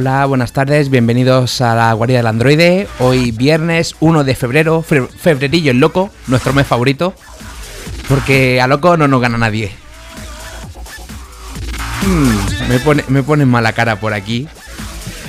Hola, buenas tardes, bienvenidos a la guarida del androide. Hoy viernes 1 de febrero, fe- febrerillo el loco, nuestro mes favorito. Porque a loco no nos gana nadie. Mm, me, pone, me pone mala cara por aquí.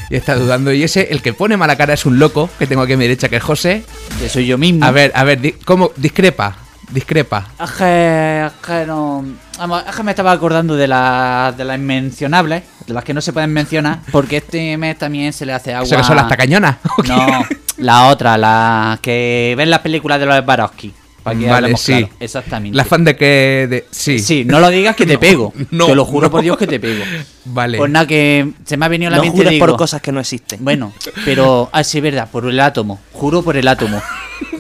Y está dudando. Y ese, el que pone mala cara es un loco que tengo aquí a mi derecha, que es José. Que soy yo mismo. A ver, a ver, di- ¿cómo? Discrepa, discrepa. Es que, es que no. Vamos, es que me estaba acordando de las de las inmencionables, de las que no se pueden mencionar, porque este mes también se le hace agua. ¿Eso que son las tacañonas? No, la otra, la que ven las películas de los Barowski. Para que Vale, sí. claro. Exactamente. La fan de que... de- sí. Sí, no lo digas que te pego. no, te lo juro no. por Dios que te pego. Vale. Pues nada, que se me ha venido a la No mente. jures digo, por cosas que no existen. Bueno, pero. Ah, sí, es verdad, por el átomo. Juro por el átomo.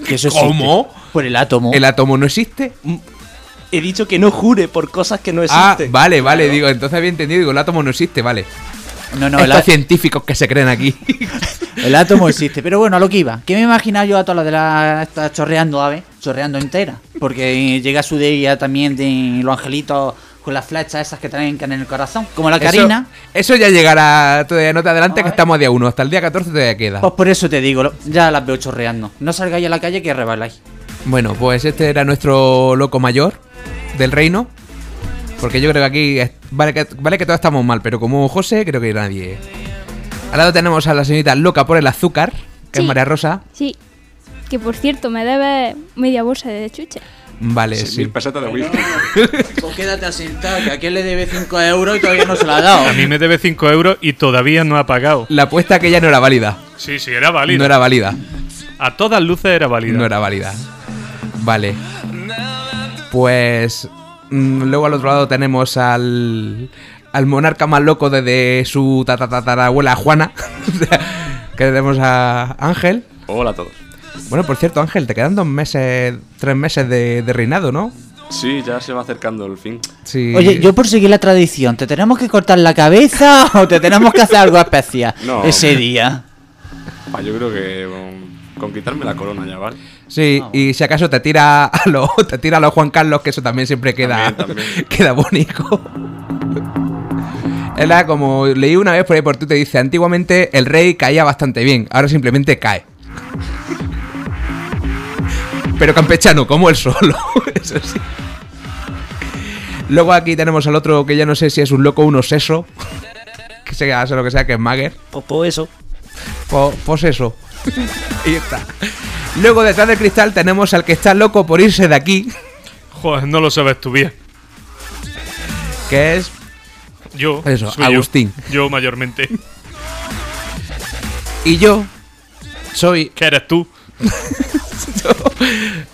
Que eso existe. ¿Cómo? Por el átomo. ¿El átomo no existe? He dicho que no jure por cosas que no Ah, existen. vale, vale, digo, entonces había entendido, digo, el átomo no existe, vale. No, no, Estos el, científicos que se creen aquí. el átomo existe. Pero bueno, a lo que iba. ¿Qué me he imaginado yo a todas las de las estas chorreando aves? Chorreando entera. Porque llega su día también de los angelitos con las flechas esas que traen en el corazón. Como la Karina. Eso, eso ya llegará, todavía no te adelante A que estamos a día 1, hasta el día 14 todavía queda. Pues por eso te digo, ya las veo chorreando. No salgáis a la calle que rebaláis. Bueno, pues este era nuestro loco mayor del reino. Porque yo creo que aquí, es- vale que, vale que todos estamos mal, pero como José, creo que nadie. Al lado tenemos a la señorita loca por el azúcar, que es. María Rosa. Sí. Que por cierto, me debe media bolsa de chuche. Vale, Seis sí. mil pesetas de whisky. Pues quédate asentado, que a quien le debe 5 euros y todavía no se lo ha dado. A mí me debe 5 euros y todavía no ha pagado. La apuesta que ya no era válida. Sí, sí, era válida. No era válida. A todas luces era válida. No era válida. Vale. Pues. mm, luego al otro lado tenemos al. Al monarca más loco desde su tatarabuela Juana. Que tenemos a Ángel. Hola a todos. Bueno, por cierto, Ángel, te quedan dos meses, tres meses de, de reinado, ¿no? Sí, ya se va acercando el fin. Sí. Oye, yo por seguir la tradición, ¿te tenemos que cortar la cabeza o te tenemos que hacer algo especial No. ese día? Pa, yo creo que con, con quitarme la corona ya, ¿vale? Sí, y si acaso te tira a los te tira a los Juan Carlos, que eso también siempre queda, También, también. queda bonito. Era como leí una vez por ahí por tú te dice, antiguamente el rey caía bastante bien, ahora simplemente cae. Pero campechano, como él solo, eso sí. Luego aquí tenemos al otro que ya no sé si es un loco o un oseso. Que sea, sea lo que sea, que es Mager. Pues, pues eso. Po- pues eso. Ahí está. Luego detrás del cristal tenemos al que está loco por irse de aquí, Joder, no lo sabes tú bien. que es Yo. Eso, soy yo. Agustín. Yo, mayormente. y yo soy ¿Qué eres tú?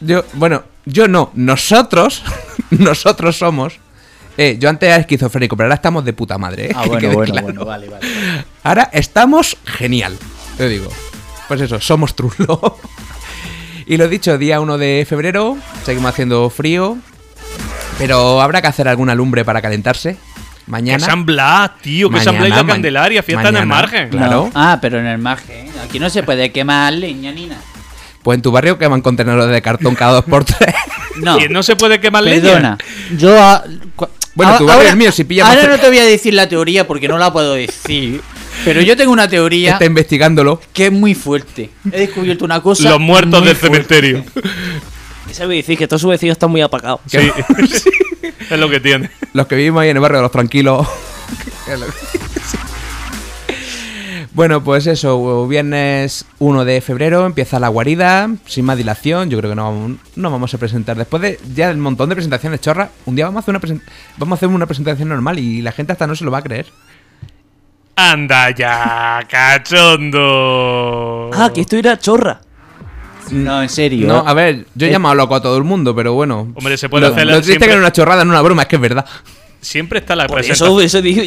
yo bueno, yo no, nosotros nosotros somos eh, yo antes era esquizofrénico, pero ahora estamos de puta madre. ¿eh? Ah, Que bueno, claro. bueno, vale, vale. Ahora estamos genial, te digo. Pues eso, somos Trullo. y lo dicho, día 1 de febrero, seguimos haciendo frío, pero habrá que hacer alguna lumbre para calentarse. Que Mañana. San Blas, tío. Que San Blas la Candelaria. Fiesta en el margen. claro. No. Ah, pero en el margen. Aquí no se puede quemar leña ni nada. Pues en tu barrio queman contenedores de cartón cada dos por tres. No. Y no se puede quemar leña. Perdona. Yo. ah, cua- Bueno, tu barrio es mío, si pilla más Ahora no te voy a decir la teoría porque no la puedo decir. Pero yo tengo una teoría Está investigándolo. que es muy fuerte. He descubierto una cosa. Los muertos muy del fuerte. cementerio. Eso me decir que todos sus vecinos están muy apagados. Sí. es lo que tiene. Los que vivimos ahí en el barrio de los tranquilos. Bueno, pues eso, viernes 1 de febrero empieza la guarida, sin más dilación, yo creo que no vamos, no vamos a presentar. Después de ya el montón de presentaciones chorras, un día vamos a hacer una, vamos a hacer una presentación normal y la gente hasta no se lo va a creer. Anda ya, cachondo. Ah, que esto era chorra. No, en serio. No, a ver, yo he llamado loco a todo el mundo, pero bueno. Hombre, se puede lo, hacer Lo triste siempre- que es una chorrada, no una broma, es que es verdad. Siempre está la Por eso, eso digo.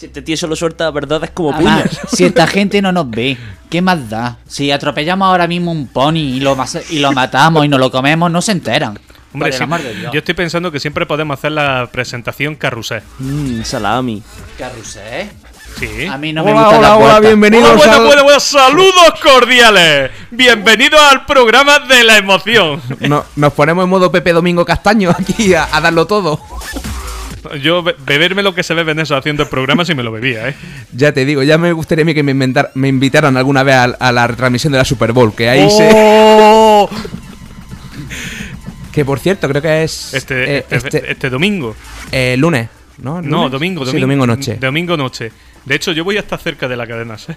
este tío solo suelta verdades como Además, puñas. si esta gente no nos ve, ¿qué más da? Si atropellamos ahora mismo un pony y lo, y lo matamos y nos lo comemos, no se enteran. Hombre, sí, yo estoy pensando que siempre podemos hacer la presentación carrusel. Mmm, salami. Carrusel. Sí. A mí no me Hola, gusta hola, la hola, puerta. bienvenidos Hola, buenas, al- buenas, buenas, saludos cordiales. Bienvenidos al programa de la emoción. No- nos ponemos en modo Pepe Domingo Castaño aquí a, a darlo todo. Yo be- beberme lo que se bebe en eso haciendo el programa si me lo bebía, ¿eh? Ya te digo, ya me gustaría a mí que me, inventar- me invitaran alguna vez a, a la retransmisión de la Super Bowl, que ahí se... ¡Oh! Que por cierto, creo que es Este, eh, este, este, este domingo. eh, lunes, ¿no? No, domingo, domingo. Sí, domingo noche. Domingo noche. De hecho, yo voy a estar cerca de la cadena, ¿eh?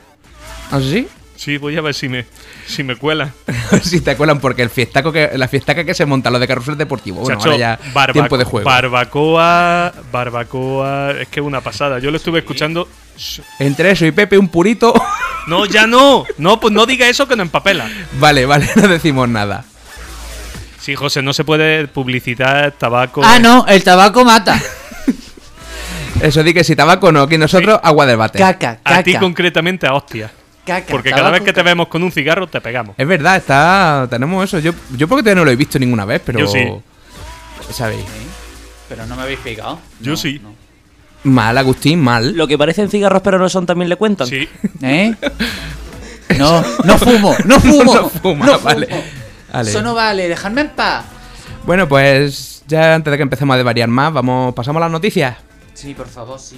¿Ah, sí? Sí, voy a ver si me, si me cuela. si te acuerdan, porque el fiestaco que, la fiestaca que se monta, lo de carrusel deportivo, bueno, Chacho, ahora ya tiempo de juego. Barbacoa, barbacoa, es que es una pasada. Yo lo estuve escuchando. Entre eso y Pepe, un purito... No, ya no. No, pues no diga eso que no empapela. vale, vale, no decimos nada. Sí, José, no se puede publicitar tabaco. Ah, no, el tabaco mata. Eso di que si tabaco no, aquí nosotros agua de bate. Caca, A ti caca. concretamente a hostia. Caca, Porque cada vez que te vemos con un cigarro te pegamos. Es verdad, está tenemos eso. Yo, yo porque todavía no lo he visto ninguna vez, pero... Yo sí. ¿Sabéis? Pero no me habéis pegado. Yo No, sí. no. Mal, Agustín, mal. Lo que parecen cigarros pero no son también le cuentan. Sí. ¿Eh? No, no fumo, no fumo. No fuma, no vale. fumo. Vale. Eso no vale, dejadme en paz. Bueno, pues ya antes de que empecemos a desvariar más, vamos, pasamos a las noticias. Sí, por favor, sí.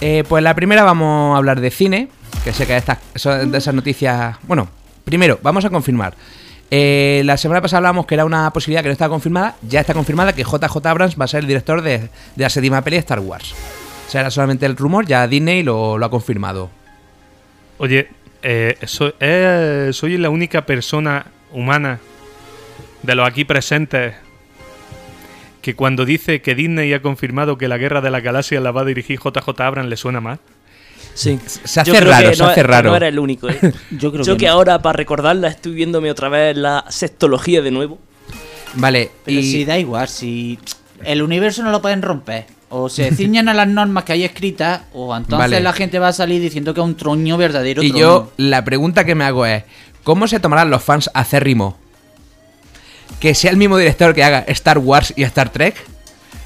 Eh, pues la primera vamos a hablar de cine, que sé que estas de esas noticias... Bueno, primero, vamos a confirmar. Eh, la semana pasada hablábamos que era una posibilidad que no estaba confirmada, ya está confirmada que JJ Abrams va a ser el director de, la séptima peli de Star Wars. O sea, era solamente el rumor, ya Disney lo, lo ha confirmado. Oye, eh, so- eh, soy la única persona humana de los aquí presentes que cuando dice que Disney ha confirmado que la guerra de la galaxia la va a dirigir JJ Abrams le suena más. Sí. Se hace raro, que se no, hace raro. No era el único, ¿eh? Yo creo Yo que que no. ahora, para recordarla, estoy viéndome otra vez la sextología de nuevo. Vale, Pero y... si da igual, si el universo no lo pueden romper. O se ciñan a las normas que hay escritas, o entonces Vale. la gente va a salir diciendo que es un troño verdadero. Y troño. yo, la pregunta que me hago es, ¿cómo se tomarán los fans acérrimos? ¿Que sea el mismo director que haga Star Wars y Star Trek?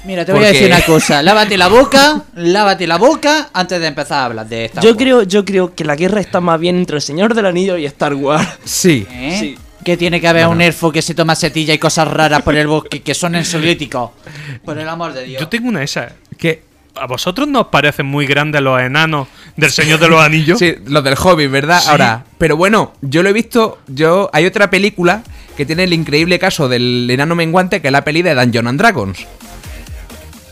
Mira, te voy a decir una cosa. Lávate la boca, lávate la boca antes de empezar a hablar de esta. Yo creo, yo creo que la guerra está más bien entre el Señor del Anillo y Star Wars. Sí. ¿Eh? Sí. Que tiene que haber un elfo que se toma setilla y cosas raras por el bosque que son ansiolíticos. Por el amor de Dios. Yo tengo una esa. Que, ¿A vosotros no os parecen muy grandes los enanos del Señor de los Anillos? sí, los del Hobbit, ¿verdad? Sí. Ahora, pero bueno, yo lo he visto, yo hay otra película que tiene el increíble caso del enano menguante, que es la peli de Dungeons and Dragons.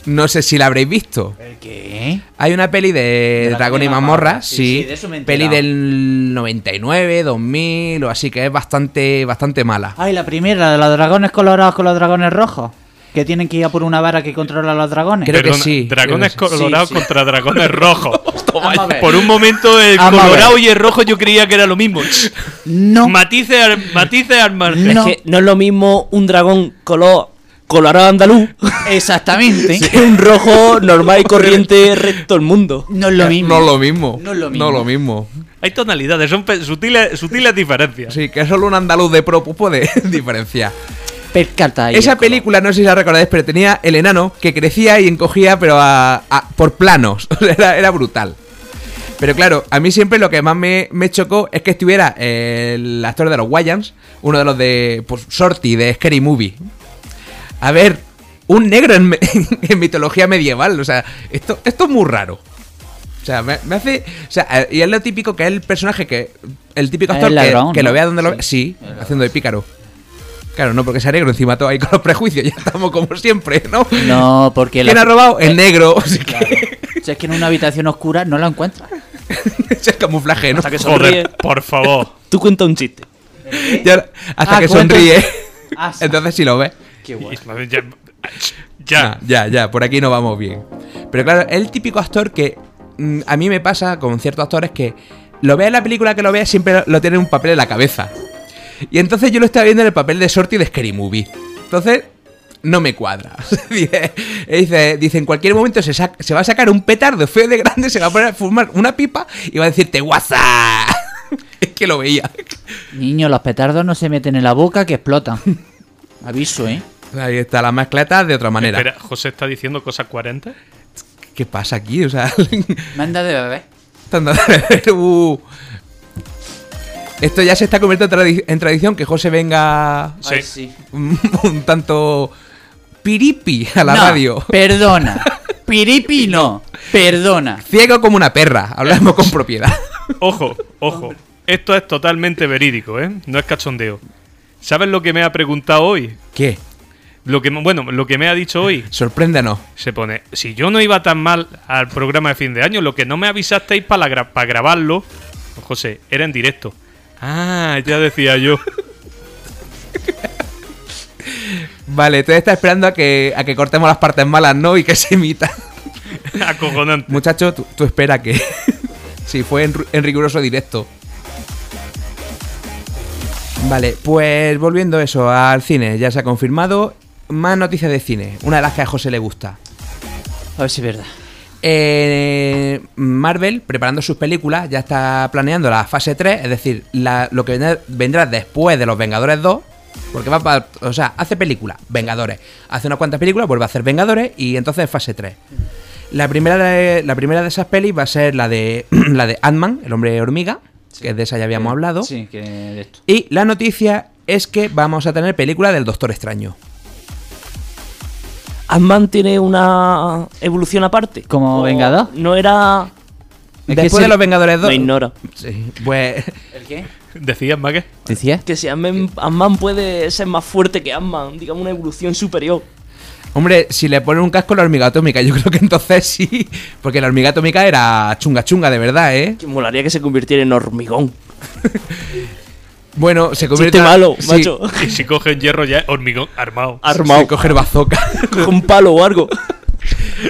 No sé si la habréis visto. ¿El qué? Hay una peli de De Dragón y Mamorra, sí, sí, sí, de eso me peli del 99, 2000 o así que es bastante bastante mala. Ay, la primera, de los dragones colorados con los dragones rojos. Que tienen que ir a por una vara que controla a los dragones. Creo que sí, Dragones creo que sí. colorados Sí, sí. contra dragones rojos. Vamos a ver. Por un momento el Vamos a colorado y el rojo yo creía que era lo mismo. No. Matices al, matices al margen. No. Es que no es lo mismo un dragón color colorado andaluz Exactamente. que un rojo normal y corriente resto del mundo. No es lo mismo. No lo mismo. No es lo mismo. No lo mismo. Hay tonalidades, son pe- sutiles, sutiles diferencias. Sí, que solo un andaluz de pro puede diferenciar. Percata ahí Esa película, no sé si la recordáis, pero tenía el enano que crecía y encogía, pero a, a- por planos. Era, era brutal. Pero claro, a mí siempre lo que más me, me chocó es que estuviera el actor de los Wayans, uno de los de pues, Sorty, de Scary Movie. A ver, un negro en, me- en mitología medieval. O sea, esto, esto es muy raro. O sea, me, me hace. O sea, eh, y es lo típico que es el personaje que. El típico actor el que, ladrón, que ¿no? lo vea donde lo Sí. vea. Sí, haciendo de pícaro. Claro, no porque sea negro, encima todo ahí con los prejuicios, ya estamos como siempre, ¿no? No, porque ¿Quién la- ha robado? El negro. Así que Claro. Si es que en una habitación oscura no la encuentras. es camuflaje, ¿no? Hasta que sonríe. Joder, por favor. Tú cuenta un chiste. Ya- hasta Ah, que cuenta- sonríe. Ah. Entonces sí lo ves. Qué guay. Ya. ya. Ya, ya, por aquí no vamos bien. Pero claro, es el típico actor que mm, a mí me pasa con ciertos actores que lo ve en la película que lo vea siempre lo, lo tiene en un papel en la cabeza. Y entonces yo lo estaba viendo en el papel de Shorty de Scary Movie. Entonces, no me cuadra. dice, dice, dice, en cualquier momento se, va a sacar un petardo feo de grande, se va a poner a fumar una pipa y va a decirte WhatsApp. es que lo veía. Niño, los petardos no se meten en la boca que explotan. Aviso, ¿eh? Ahí está la mascleta de otra manera. Espera, José está diciendo cosas coherentes. ¿Qué pasa aquí? O sea, Manda de bebé. Estando de beber, uh. Esto ya se está convirtiendo en, tradi- en tradición que José venga Sí. Ay, sí. un, un tanto piripi a la No, radio. Perdona. Piripi no. Perdona. Ciego como una perra, hablamos con propiedad. Ojo, ojo. Esto es totalmente verídico, ¿eh? No es cachondeo. ¿Sabes lo que me ha preguntado hoy? ¿Qué? Lo que, bueno, lo que me ha dicho hoy. Sorpréndenos. Se pone, si yo no iba tan mal al programa de fin de año, lo que no me avisasteis para grabarlo, José, era en directo. Ah, ya decía yo. Vale, tú estás esperando a que, a que cortemos las partes malas, ¿no? Y que se emita. Acojonante. Muchacho, tú, tú espera que... sí, fue en, en riguroso directo. Vale, pues volviendo eso al cine, ya se ha confirmado. Más noticias de cine, una de las que a José le gusta. A ver si es verdad. Eh, Marvel, preparando sus películas, ya está planeando la fase 3, es decir, la- lo que vendrá, vendrá después de Los Vengadores 2. Porque va para. O sea, hace películas, Vengadores. Hace unas cuantas películas, vuelve a hacer Vengadores y entonces fase 3. La primera de, la primera de esas pelis va a ser la de la de Ant-Man, el hombre hormiga, que de esa ya habíamos hablado. Sí, que de esto. Y la noticia es que vamos a tener película del Doctor Extraño. Ant-Man tiene una evolución aparte. ¿Como Vengador? No era. Es que Después de Los Vengadores 2. Me ignora. Sí, pues. ¿El qué? ¿Decías, Mague? ¿Decías? Que si Ant-Man Ant-Man puede ser más fuerte que Ant-Man, digamos una evolución superior. Hombre, si le ponen un casco a la hormiga atómica, yo creo que entonces sí. Porque la hormiga atómica era chunga chunga, de verdad, ¿eh? Que molaría que se convirtiera en hormigón. Bueno, se convierte. Chiste malo, sí, macho. Y si cogen hierro ya es hormigón armado. Armado. Se coger bazooka. Coge un palo o algo.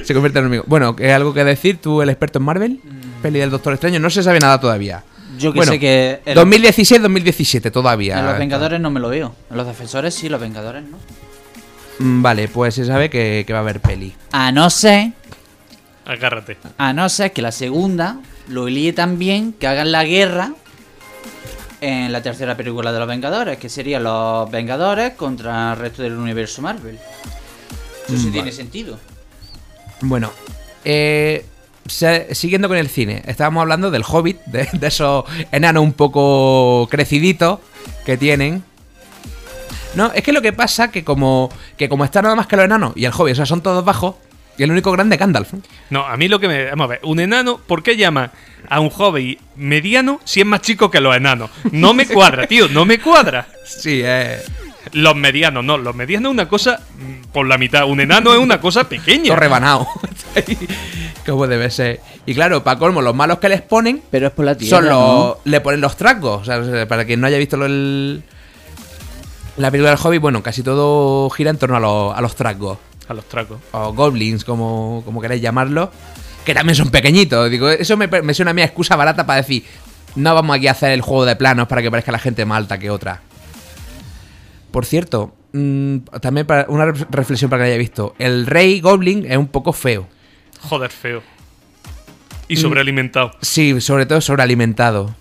se convierte en hormiga. Bueno, ¿hay algo que decir? ¿Tú, el experto en Marvel? Peli del Doctor Extraño. No se sabe nada todavía. Yo que Bueno, sé que. En, 2016-2017 todavía. en los Vengadores no me lo veo. En los Defensores sí, los Vengadores no. Mm, Vale, pues se sabe que, que va a haber peli. A no ser. Agárrate. A no ser que la segunda lo líe tan bien que hagan la guerra en la tercera película de los Vengadores, que serían los Vengadores contra el resto del universo Marvel. Eso sí tiene sentido. Bueno, eh, siguiendo con el cine, estábamos hablando del Hobbit, de, de esos enanos un poco creciditos que tienen. No, es que lo que pasa que como que como está nada más que los enanos y el Hobbit, o sea, son todos bajos, y el único grande es Gandalf. No, a mí lo que me. Vamos a ver, un enano, ¿por qué llama a un joven mediano si es más chico que los enanos? No me cuadra, tío, no me cuadra. Sí, eh. Los medianos, no, los medianos es una cosa mm, por la mitad. Un enano es una cosa pequeña. Todo rebanado. como debe ser. Y claro, para colmo, los malos que les ponen Pero es por la tierra. son los. ¿no? Le ponen los trasgos. O sea, para quien no haya visto lo- el, la película del Hobbit, bueno, casi todo gira en torno a los, a los trasgos. A los tracos. O goblins, como, como queráis llamarlo. Que también son pequeñitos. Digo, eso me, me suena a mí a excusa barata para decir. No vamos aquí a hacer el juego de planos para que parezca la gente más alta que otra. Por cierto, mm, también para una ref- reflexión para que haya visto. El rey goblin es un poco feo. Joder, feo. Y sobrealimentado. Sí, sobre todo sobrealimentado.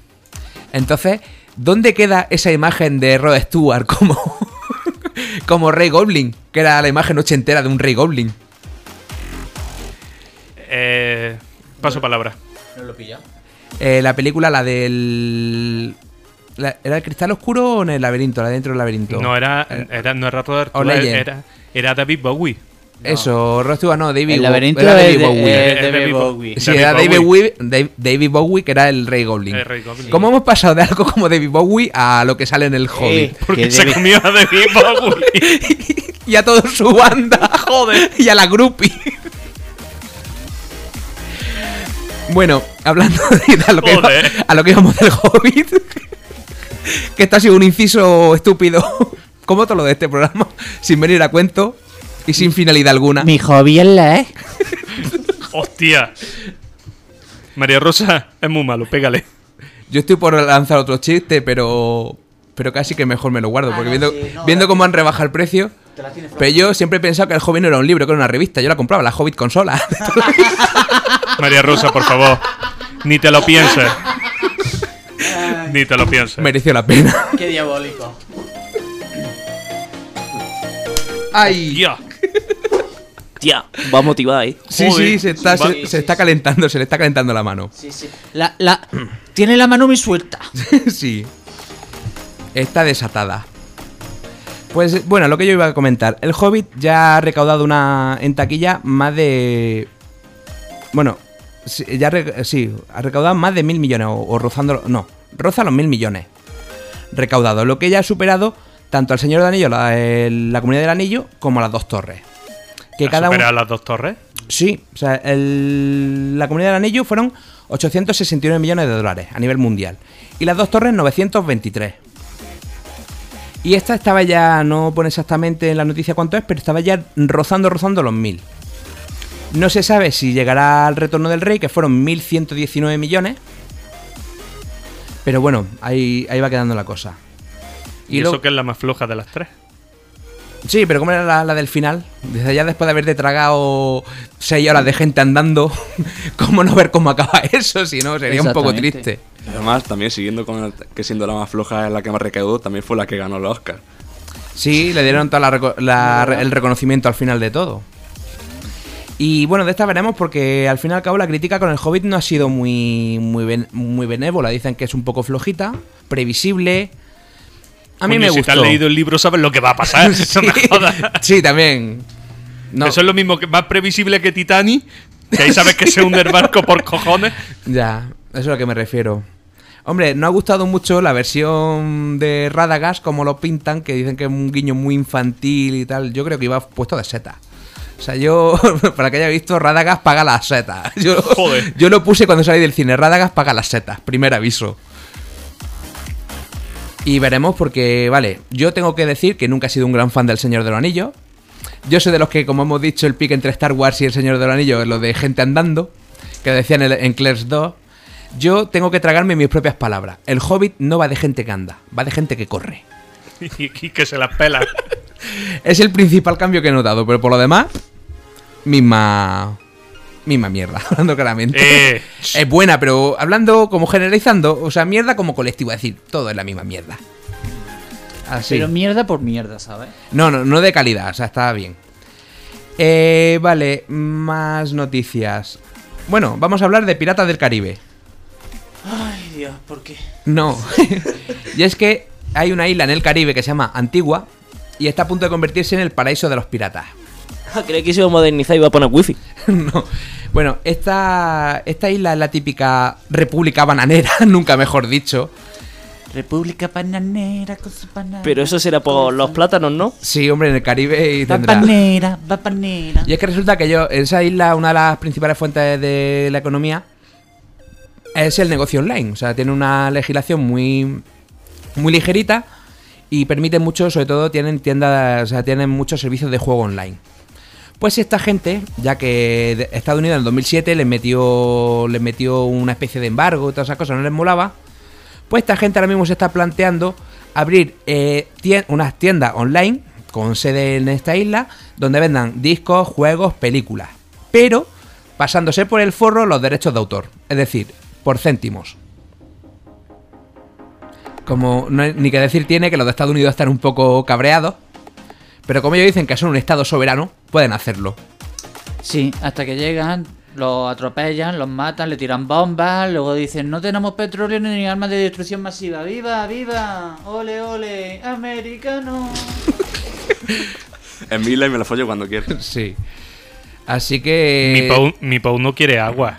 Entonces, ¿dónde queda esa imagen de Rod Stewart como, como Rey Goblin? Que era la imagen ochentera de un Rey Goblin. Eh, paso palabra. ¿No lo he pillado? Eh, la película, la del. la- ¿Era el cristal oscuro o en el laberinto? La de dentro del laberinto. No era, Eh, era no era Robert era, era David Bowie. Eso, Rod Stewart no, David El laberinto era David de, Bowie. David Bowie. Sí, David era David Bowie. David Bowie, que era el Rey Goblin. El Rey Goblin. ¿Cómo hemos pasado de algo como David Bowie a lo que sale en el Hobbit? Eh, Porque que se David- comió a David Bowie. y a toda su banda, joder, y a la groupie. Bueno, hablando de a lo, que, Joder. a lo que íbamos del Hobbit, que esto ha sido un inciso estúpido, como todo lo de este programa, sin venir a cuento y sin finalidad alguna. Mi hobby es leer. Hostia. María Rosa es muy malo, pégale. Yo estoy por lanzar otro chiste, pero pero casi que mejor me lo guardo, Ah, porque no, viendo, sí, no, viendo cómo han rebajado el precio, pero yo siempre he pensado que el Hobbit no era un libro, que era una revista, yo la compraba, la Hobbit consola. María Rosa, por favor. Ni te lo pienses. Ni te lo pienses. Mereció la pena. Qué diabólico. ¡Ay! Ya. Tía, va a motivar, ¿eh? Sí, Joder. sí, se está, se, Vale. se está calentando, se le está calentando la mano. Sí, sí. La, la... Tiene la mano muy suelta. sí. Está desatada. Pues bueno, lo que yo iba a comentar. El Hobbit ya ha recaudado una en taquilla más de. Bueno, sí, ya re- sí, ha recaudado más de mil millones, o, o rozando. No, roza los mil millones. Recaudado. Lo que ya ha superado tanto al Señor del Anillo, la, el- la Comunidad del Anillo, como a las dos torres. Que ¿Ha cada superado uno. las dos torres? Sí, o sea, el- la comunidad del anillo fueron 869 millones de dólares a nivel mundial. Y las dos torres 923. Y esta estaba ya, no pone exactamente en la noticia cuánto es, pero estaba ya rozando, rozando los 1000. No se sabe si llegará al retorno del rey, que fueron 1119 millones. Pero bueno, ahí, ahí va quedando la cosa. Y, eso que es la más floja de las tres. Sí, pero ¿cómo era la, la del final? Desde ya después de haberte tragado seis horas de gente andando, ¿cómo no ver cómo acaba eso? Si no, sería un poco triste. Además, también siguiendo con el- que siendo la más floja es la que más recaudó, también fue la que ganó el Oscar. Sí, le dieron todo el reconocimiento al final de todo. Y bueno, de esta veremos porque al fin y al cabo la crítica con el Hobbit no ha sido muy, muy, ben- muy benévola. Dicen que es un poco flojita, previsible. A mí Coño, me si gustó. te has leído el libro, sabes lo que va a pasar. No me jodas. sí, también. No. Eso es lo mismo que más previsible que Titanic. Que ahí sabes que se hunde el barco por cojones. Ya, eso es a lo que me refiero. Hombre, no ha gustado mucho la versión de Radagast, como lo pintan, que dicen que es un guiño muy infantil y tal. Yo creo que iba puesto de seta. O sea, yo, para que haya visto, Radagast paga las setas. Yo, Joder. yo lo puse cuando salí del cine, Radagast paga las setas, primer aviso. Y veremos porque, vale, yo tengo que decir que nunca he sido un gran fan del Señor de los Anillos. Yo soy de los que, como hemos dicho, el pique entre Star Wars y el Señor de los Anillos es lo de gente andando, que decían en, en Clerks 2. Yo tengo que tragarme mis propias palabras. El Hobbit no va de gente que anda, va de gente que corre. Y, y que se las pela. Es el principal cambio que he notado, pero por lo demás, misma. Misma mierda, hablando claramente. Eh, Es buena, pero hablando como generalizando, o sea, mierda como colectivo, es decir, todo es la misma mierda. Así. Pero mierda por mierda, ¿sabes? No, no, no de calidad, o sea, está bien. Eh, vale, más noticias. Bueno, vamos a hablar de Piratas del Caribe. Ay, Dios, ¿por qué? No. y es que hay una isla en el Caribe que se llama Antigua y está a punto de convertirse en el paraíso de los piratas. Ah, creí que se iba a modernizar y iba a poner wifi. no. Bueno, esta, esta isla es la típica república bananera, nunca mejor dicho. República bananera con su banana. Pero eso será por los plátanos, ¿no? Sí, hombre, en el Caribe y tendrá... Bapanera, bapanera. Y es que resulta que yo, esa isla, una de las principales fuentes de la economía es el negocio online. O sea, tiene una legislación muy, muy ligerita y permite mucho, sobre todo, tienen tiendas, o sea, tienen muchos servicios de juego online. Pues esta gente, ya que Estados Unidos en el 2007 les metió, les metió una especie de embargo y todas esas cosas, no les molaba, pues esta gente ahora mismo se está planteando abrir eh, unas tiendas online con sede en esta isla donde vendan discos, juegos, películas, pero pasándose por el forro los derechos de autor, es decir, por céntimos. Como ni que decir tiene que los de Estados Unidos están un poco cabreados, pero como ellos dicen que son un estado soberano, pueden hacerlo. Sí, hasta que llegan, los atropellan, los matan, le tiran bombas, luego dicen no tenemos petróleo ni armas de destrucción masiva. ¡Viva, viva! ¡Ole, ole! ¡Americano! En mi isla y me la follo cuando quiera. Sí. Así que. Mi, Pau, mi no quiere agua.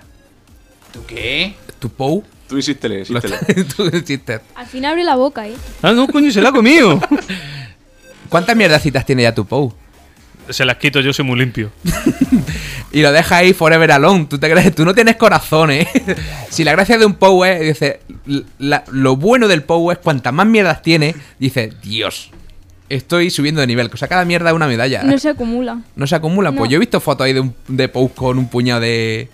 ¿Tú qué? Tu Pou. Tú está- tú insistes. Al final abre la boca, ¿eh? Ah, no, coño, se la ha comido. ¿Cuántas mierdecitas tiene ya tu Pou? se las quito, yo soy muy limpio. Y lo deja ahí forever alone. ¿Tú te crees? Tú no tienes corazón, ¿eh? si la gracia de un Pou es, dice, la- lo bueno del Pou es cuantas más mierdas tiene, dice, Dios, estoy subiendo de nivel. O sea, cada mierda es una medalla. No se acumula. ¿No se acumulan? Pues yo he visto fotos ahí de, un, de Pou con un puñado de...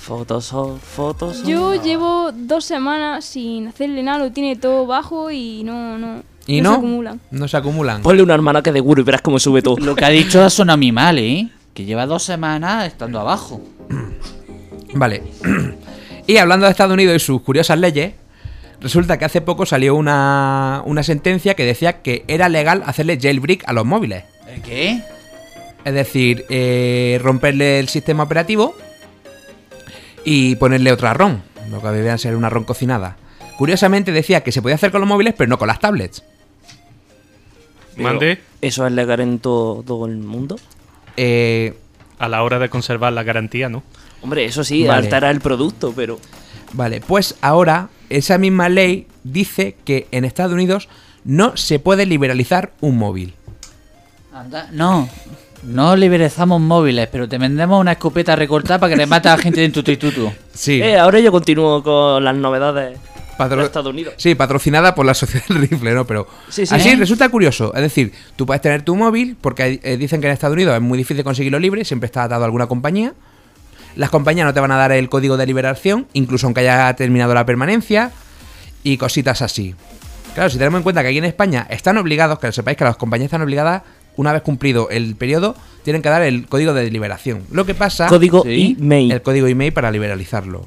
Photoshop, Photoshop. Yo llevo dos semanas sin hacerle nada, lo tiene todo bajo y no, no, ¿Y no no? se acumulan. No se acumulan. Ponle una hermana de Guru y verás cómo sube todo. Lo que ha dicho son a mi mal, ¿eh? Que lleva dos semanas estando abajo. Vale. y hablando de Estados Unidos y sus curiosas leyes, resulta que hace poco salió una, una sentencia que decía que era legal hacerle jailbreak a los móviles. ¿El qué? Es decir, eh, romperle el sistema operativo y ponerle otra ROM, lo que debía ser una ROM cocinada. Curiosamente decía que se podía hacer con los móviles, pero no con las tablets. Mande ¿Eso es legal en todo, todo el mundo? Eh, a la hora de conservar la garantía, ¿no? Hombre, eso sí, Vale. altera el producto, pero... Vale, pues ahora esa misma ley dice que en Estados Unidos no se puede liberalizar un móvil. Anda, no. No liberalizamos móviles, pero te vendemos una escopeta recortada para que le mate a la gente de tu instituto. Sí. Eh, ahora yo continúo con las novedades Patro- de Estados Unidos. Sí, patrocinada por la Sociedad del Rifle, ¿no? Pero Sí, sí. así ¿Eh? resulta curioso. Es decir, tú puedes tener tu móvil, porque eh, dicen que en Estados Unidos es muy difícil conseguirlo libre, siempre está atado a alguna compañía. Las compañías no te van a dar el código de liberación, incluso aunque haya terminado la permanencia, y cositas así. Claro, si tenemos en cuenta que aquí en España están obligados, que sepáis que las compañías están obligadas, una vez cumplido el periodo, tienen que dar el código de liberación. Lo que pasa... Código Sí. email. el código email para liberalizarlo.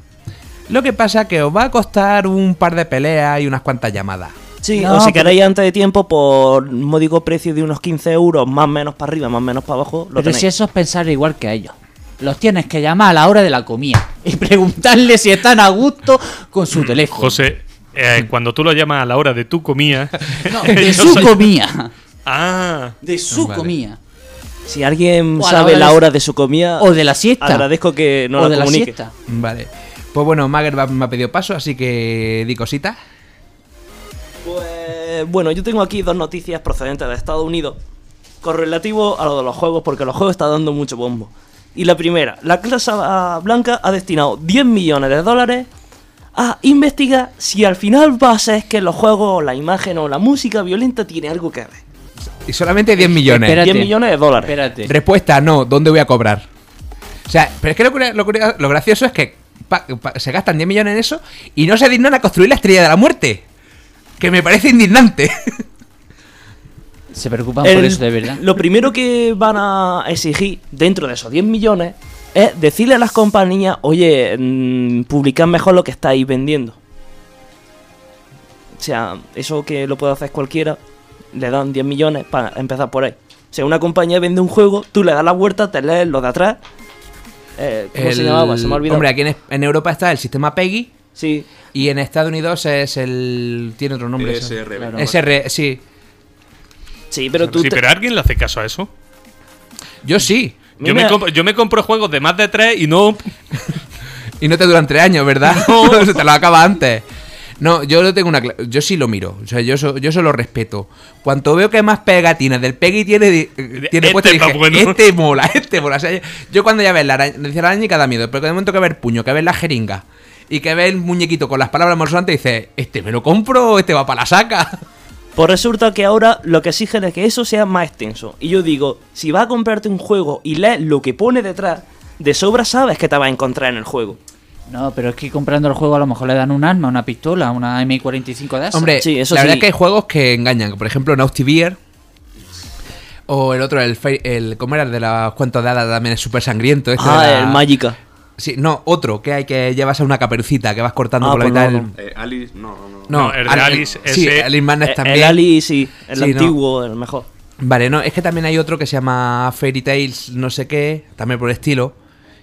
Lo que pasa que os va a costar un par de peleas y unas cuantas llamadas. Sí, No, o si queréis antes de tiempo, por un módico precio de unos 15 euros, más o menos para arriba, más o menos para abajo, lo Pero tenéis. si eso es pensar igual que ellos. Los tienes que llamar a la hora de la comida y preguntarle si están a gusto con su teléfono. José, eh, cuando tú lo llamas a la hora de tu comida. No, de su soy- comida. Ah, De su Vale. comida. Si alguien a la sabe hora la hora de su comida, O de la siesta. agradezco que no o lo de la siesta. Vale. Pues bueno, Mager me ha pedido paso, así que di cositas. Pues bueno, yo tengo aquí dos noticias procedentes de Estados Unidos con relativo a lo de los juegos, porque los juegos están dando mucho bombo. Y la primera, la Casa Blanca ha destinado 10 millones de dólares a investigar si al final va a ser que los juegos, la imagen o la música violenta tiene algo que ver. Y solamente 10 millones. Espérate. 10 millones de dólares. Espérate. Respuesta, no. ¿Dónde voy a cobrar? O sea, pero es que lo, lo lo gracioso es que pa- pa- se gastan 10 millones en eso y no se dignan a construir la estrella de la muerte. Que me parece indignante. Se preocupan por eso, de verdad. Lo primero que van a exigir dentro de esos 10 millones es decirle a las compañías, oye, mm, publicad mejor lo que estáis vendiendo. O sea, eso que lo puede hacer cualquiera, le dan 10 millones para empezar por ahí. O sea, una compañía vende un juego, tú le das la vuelta, te lees lo de atrás. Eh, ¿Cómo se llamaba? Se me ha olvidado. Hombre, aquí en, en Europa está el sistema PEGI Sí, y en Estados Unidos es el... Tiene otro nombre. eso. SRB. Claro. SR, sí. sí, pero tú... sí, te- pero ¿alguien le hace caso a eso? Yo sí. Yo me, compro, yo me compro juegos de más de tres y no. Y no te duran tres años, ¿verdad? Se te lo acaba antes. No, yo lo tengo una yo sí lo miro, o sea, yo eso, yo eso lo respeto. Cuando veo que más pegatinas del Peggy tiene, tiene Este puesto, está dije, bueno. este mola, este mola. O sea, yo, yo cuando ya ves la araña, decía la araña da miedo, pero de momento que ves el puño, que ves la jeringa y que ves el muñequito con las palabras malsonantes, dices, este me lo compro o este va para la saca. Pues resulta que ahora lo que exigen es que eso sea más extenso. Y yo digo, si vas a comprarte un juego y lees lo que pone detrás, de sobra sabes que te vas a encontrar en el juego. No, pero es que comprando el juego a lo mejor le dan un arma, una pistola, una M45 de esas. Hombre, Sí, eso la verdad sí. es que hay juegos que engañan, por ejemplo, Naughty Beer. O el otro, el, el ¿cómo era? El de los cuentos de hadas también es súper sangriento. este de Ah, la- el Magica. Sí, no, otro, que hay que llevas a una caperucita que vas cortando Ah, por la pues mitad no, no. Eh, Alice, no, no, no. El de Al- Alice, Sí, ese- Alice Madness Eh, también. El Ali, sí, el Sí, no. antiguo, el mejor. Vale, no, es que también hay otro que se llama Fairy Tales, no sé qué, también por el estilo,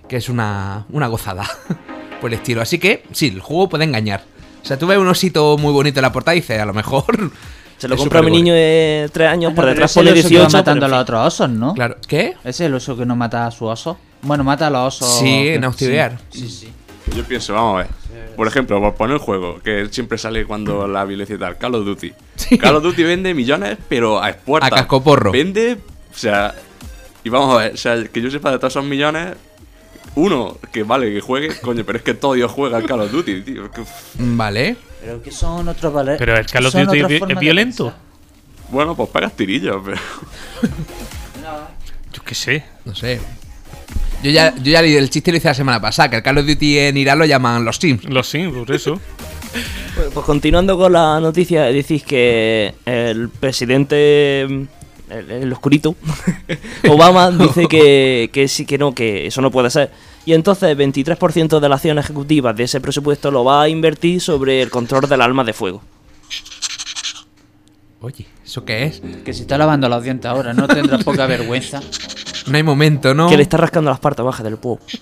que es una, una gozada por el estilo. Así que, sí, el juego puede engañar. O sea, tú ves un osito muy bonito en la portada y dices, a lo mejor Se lo compra a mi niño de 3 años, por detrás pone ese es el oso que va 18. matando a los otros osos, ¿no? Claro. ¿Qué? Ese es el oso que no mata a su oso. Bueno, mata a los osos. Sí, en Auxiliar. Sí, sí. Yo pienso, vamos a ver. Por ejemplo, por poner un juego que siempre sale cuando la violencia y tal, Call of Duty. Call of Duty vende millones, pero a expuertas. A cascoporro. Vende, o sea, y vamos a ver, o sea, que yo sepa de todos esos millones, uno que vale que juegue, coño, pero es que todo Dios juega al Call of Duty, tío. Vale. Pero que son otros valores. Pero el Call of Duty es violento. bueno, pues pegas tirillos, pero. Yo qué sé. No sé. Yo ya, yo ya el chiste lo hice la semana pasada, que el Call of Duty en Irán lo llaman los Sims. Los Sims, por eso. Pues, pues continuando con la noticia, decís que el presidente, el, el oscurito, Obama, dice que, que sí que no, que eso no puede ser. Y entonces 23% de la acción ejecutiva de ese presupuesto lo va a invertir sobre el control del arma de fuego. Oye, ¿eso qué es? Que se está lavando los dientes ahora, no tendrás poca vergüenza. No hay momento, ¿no? Que le está rascando las partes bajas del pueblo.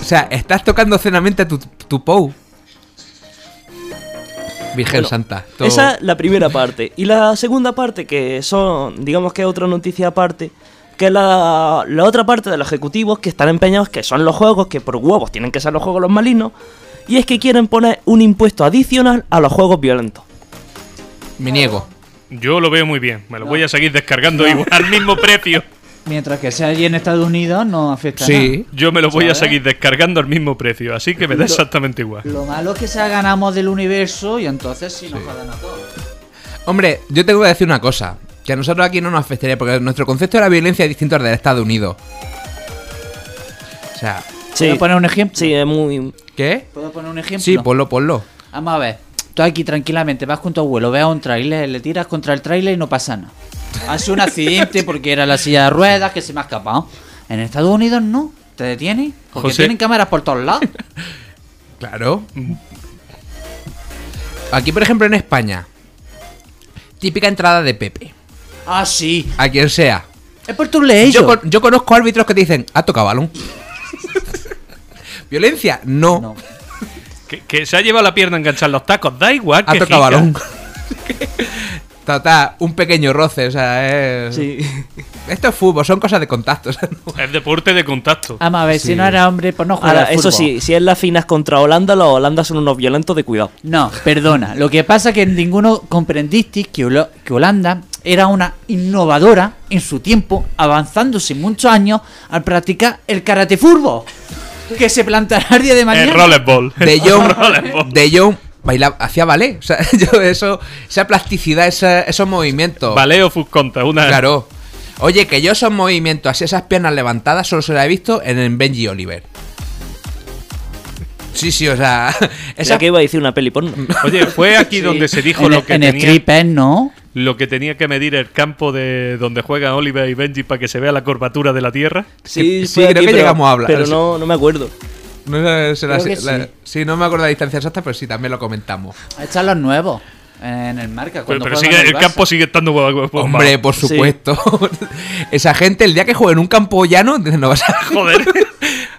O sea, estás tocando cenamente tu, tu Pou. Virgen Bueno, Santa. todo- Esa es la primera parte. Y la segunda parte, que son, digamos que otra noticia aparte, que es la, la otra parte de los ejecutivos que están empeñados, que son los juegos, que por huevos tienen que ser los juegos los malignos, y es que quieren poner un impuesto adicional a los juegos violentos. Me niego. Yo lo veo muy bien. Me lo voy a seguir descargando igual al mismo precio. Mientras que sea allí en Estados Unidos, no afecta Sí. Yo me lo voy a seguir descargando al mismo precio. Así que me da exactamente igual. Lo malo es que se ganamos del universo y entonces sí nos jodan a todos. Hombre, yo tengo que decir una cosa. Que a nosotros aquí no nos afectaría, porque nuestro concepto de la violencia es distinto al del Estados Unidos. O sea, Sí, ¿Puedo poner un ejemplo? sí, es muy... ¿qué? ¿Puedo poner un ejemplo? Sí, ponlo, ponlo. Vamos a ver. Tú aquí tranquilamente vas con tu abuelo, ves a un trailer, le tiras contra el trailer y no pasa nada. Ha sido un accidente porque era la silla de ruedas que se me ha escapado. En Estados Unidos no. ¿Te detienen? Porque José. tienen cámaras por todos lados. Claro. Aquí, por ejemplo, en España. Típica entrada de Pepe. Ah, sí. A quien sea. Es por tus leyes. Yo, con- yo conozco árbitros que te dicen, ha tocado balón. ¿Violencia? No. No. Que, que se ha llevado la pierna a enganchar los tacos. Da igual Ha que tocado balón. Total, un pequeño roce, o sea, es... Sí. Esto es fútbol, son cosas de contacto. o sea, no- Es deporte de contacto. Vamos a ver, si no eres hombre, pues no Ahora, al eso sí, si es la finas contra Holanda, los holandas son unos violentos de cuidado. No, perdona. Lo que pasa es que ninguno comprendisteis que, Holanda era una innovadora en su tiempo, avanzándose muchos años al practicar el karate fútbol. Que se plantará el día de mañana. El rollerball. De Rollerball. de Jong bailaba, hacía ballet. O sea, yo eso, esa plasticidad, esa- esos movimientos. Ballet o Fusconta. Una... Claro. Oye, que yo esos movimientos, así esas piernas levantadas, solo se la he visto en Benji Oliver. Sí, sí, o sea, Esa que iba a decir una peli porno. Oye, fue aquí donde se dijo en, lo que en tenía... strippers, ¿no? Lo que tenía que medir el campo de donde juegan Oliver y Benji para que se vea la curvatura de la Tierra. Sí, fue creo que llegamos a hablar. Pero Sí. no, no me acuerdo. No sé, será Creo que así, la- sí. sí, no me acuerdo la distancia exacta, pero sí, también lo comentamos. Echan los nuevos en el marca. Pero, cuando pero sigue, el Barça. campo sigue estando bombado. Hombre, por Sí. supuesto. Esa gente, el día que juegue en un campo llano, no, vas a- Joder.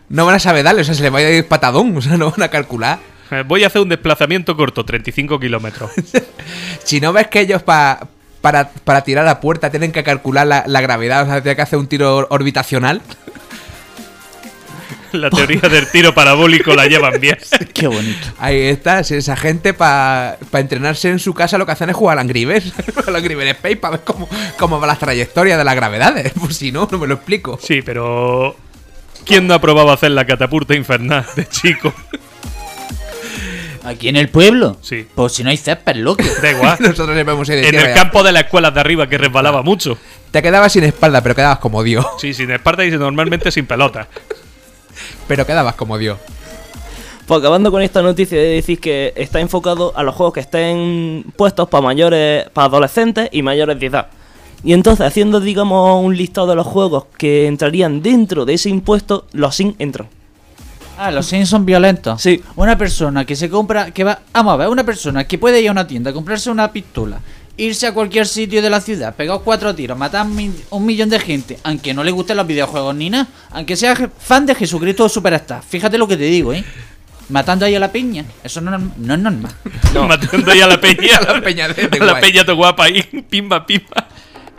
no van a saber darle, o sea, se le va a ir patadón, o sea, no van a calcular. Eh, Voy a hacer un desplazamiento corto, 35 kilómetros. Si no ves que ellos pa- para, para tirar a puerta tienen que calcular la, la gravedad, o sea, tienen que hacer un tiro or- orbitacional. La teoría del tiro parabólico la llevan bien. Qué bonito. Ahí está, si esa gente para entrenarse en su casa lo que hacen es jugar al Angry Birds, al Angry Birds Space, para ver cómo, cómo va las trayectorias de las gravedades. Pues si no, no me lo explico. Sí, pero... ¿Quién no ha probado hacer la catapulta infernal de chico? ¿Aquí en el pueblo? Sí. Pues si no hay césped, loco. Da igual. Nosotros siempre hemos ido de En el campo de las escuelas de arriba que resbalaba mucho. Te quedabas sin espalda, pero quedabas como Dios. Sí, sin espalda y normalmente sin pelota. Pero quedabas como Dios. Pues acabando con esta noticia de decir que está enfocado a los juegos que estén puestos para mayores, para adolescentes y mayores de edad. Y entonces, haciendo, digamos, un listado de los juegos que entrarían dentro de ese impuesto, los sin entran. Ah, los Sims son violentos. Sí. Una persona que se compra, que va, vamos a ver, una persona que puede ir a una tienda, comprarse una pistola, irse a cualquier sitio de la ciudad, pegar cuatro tiros, matar un millón de gente, aunque no le gusten los videojuegos ni nada, aunque sea fan de Jesucristo Superstar. Fíjate lo que te digo, ¿eh? Matando ahí a la piña. Eso no, no es normal. Matando ahí a la peña. A la peña de- de A la peña todo guapa ahí. Pimba, pimba.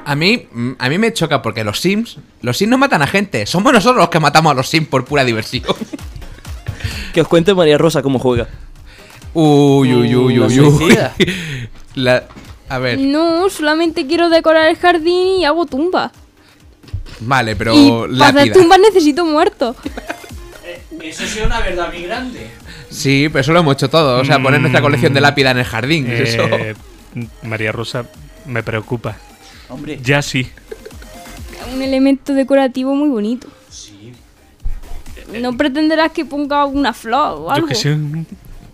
A mí, mm, a mí me choca porque los Sims, los Sims no matan a gente, somos nosotros los que matamos a los Sims por pura diversión. Que os cuente María Rosa cómo juega. Uy, uy, uy, uy, uy. suicida. La- a ver, No, solamente quiero decorar el jardín y hago tumba. vale, pero y para hacer tumbas necesito muertos. Eso sí es una verdad muy grande. Sí, pero eso lo hemos hecho todo. O sea, poner nuestra colección de lápida en el jardín. eso. Eh, María Rosa me preocupa. Hombre, Ya sí. Un elemento decorativo muy bonito. No pretenderás que ponga una flor o Yo algo. que sé.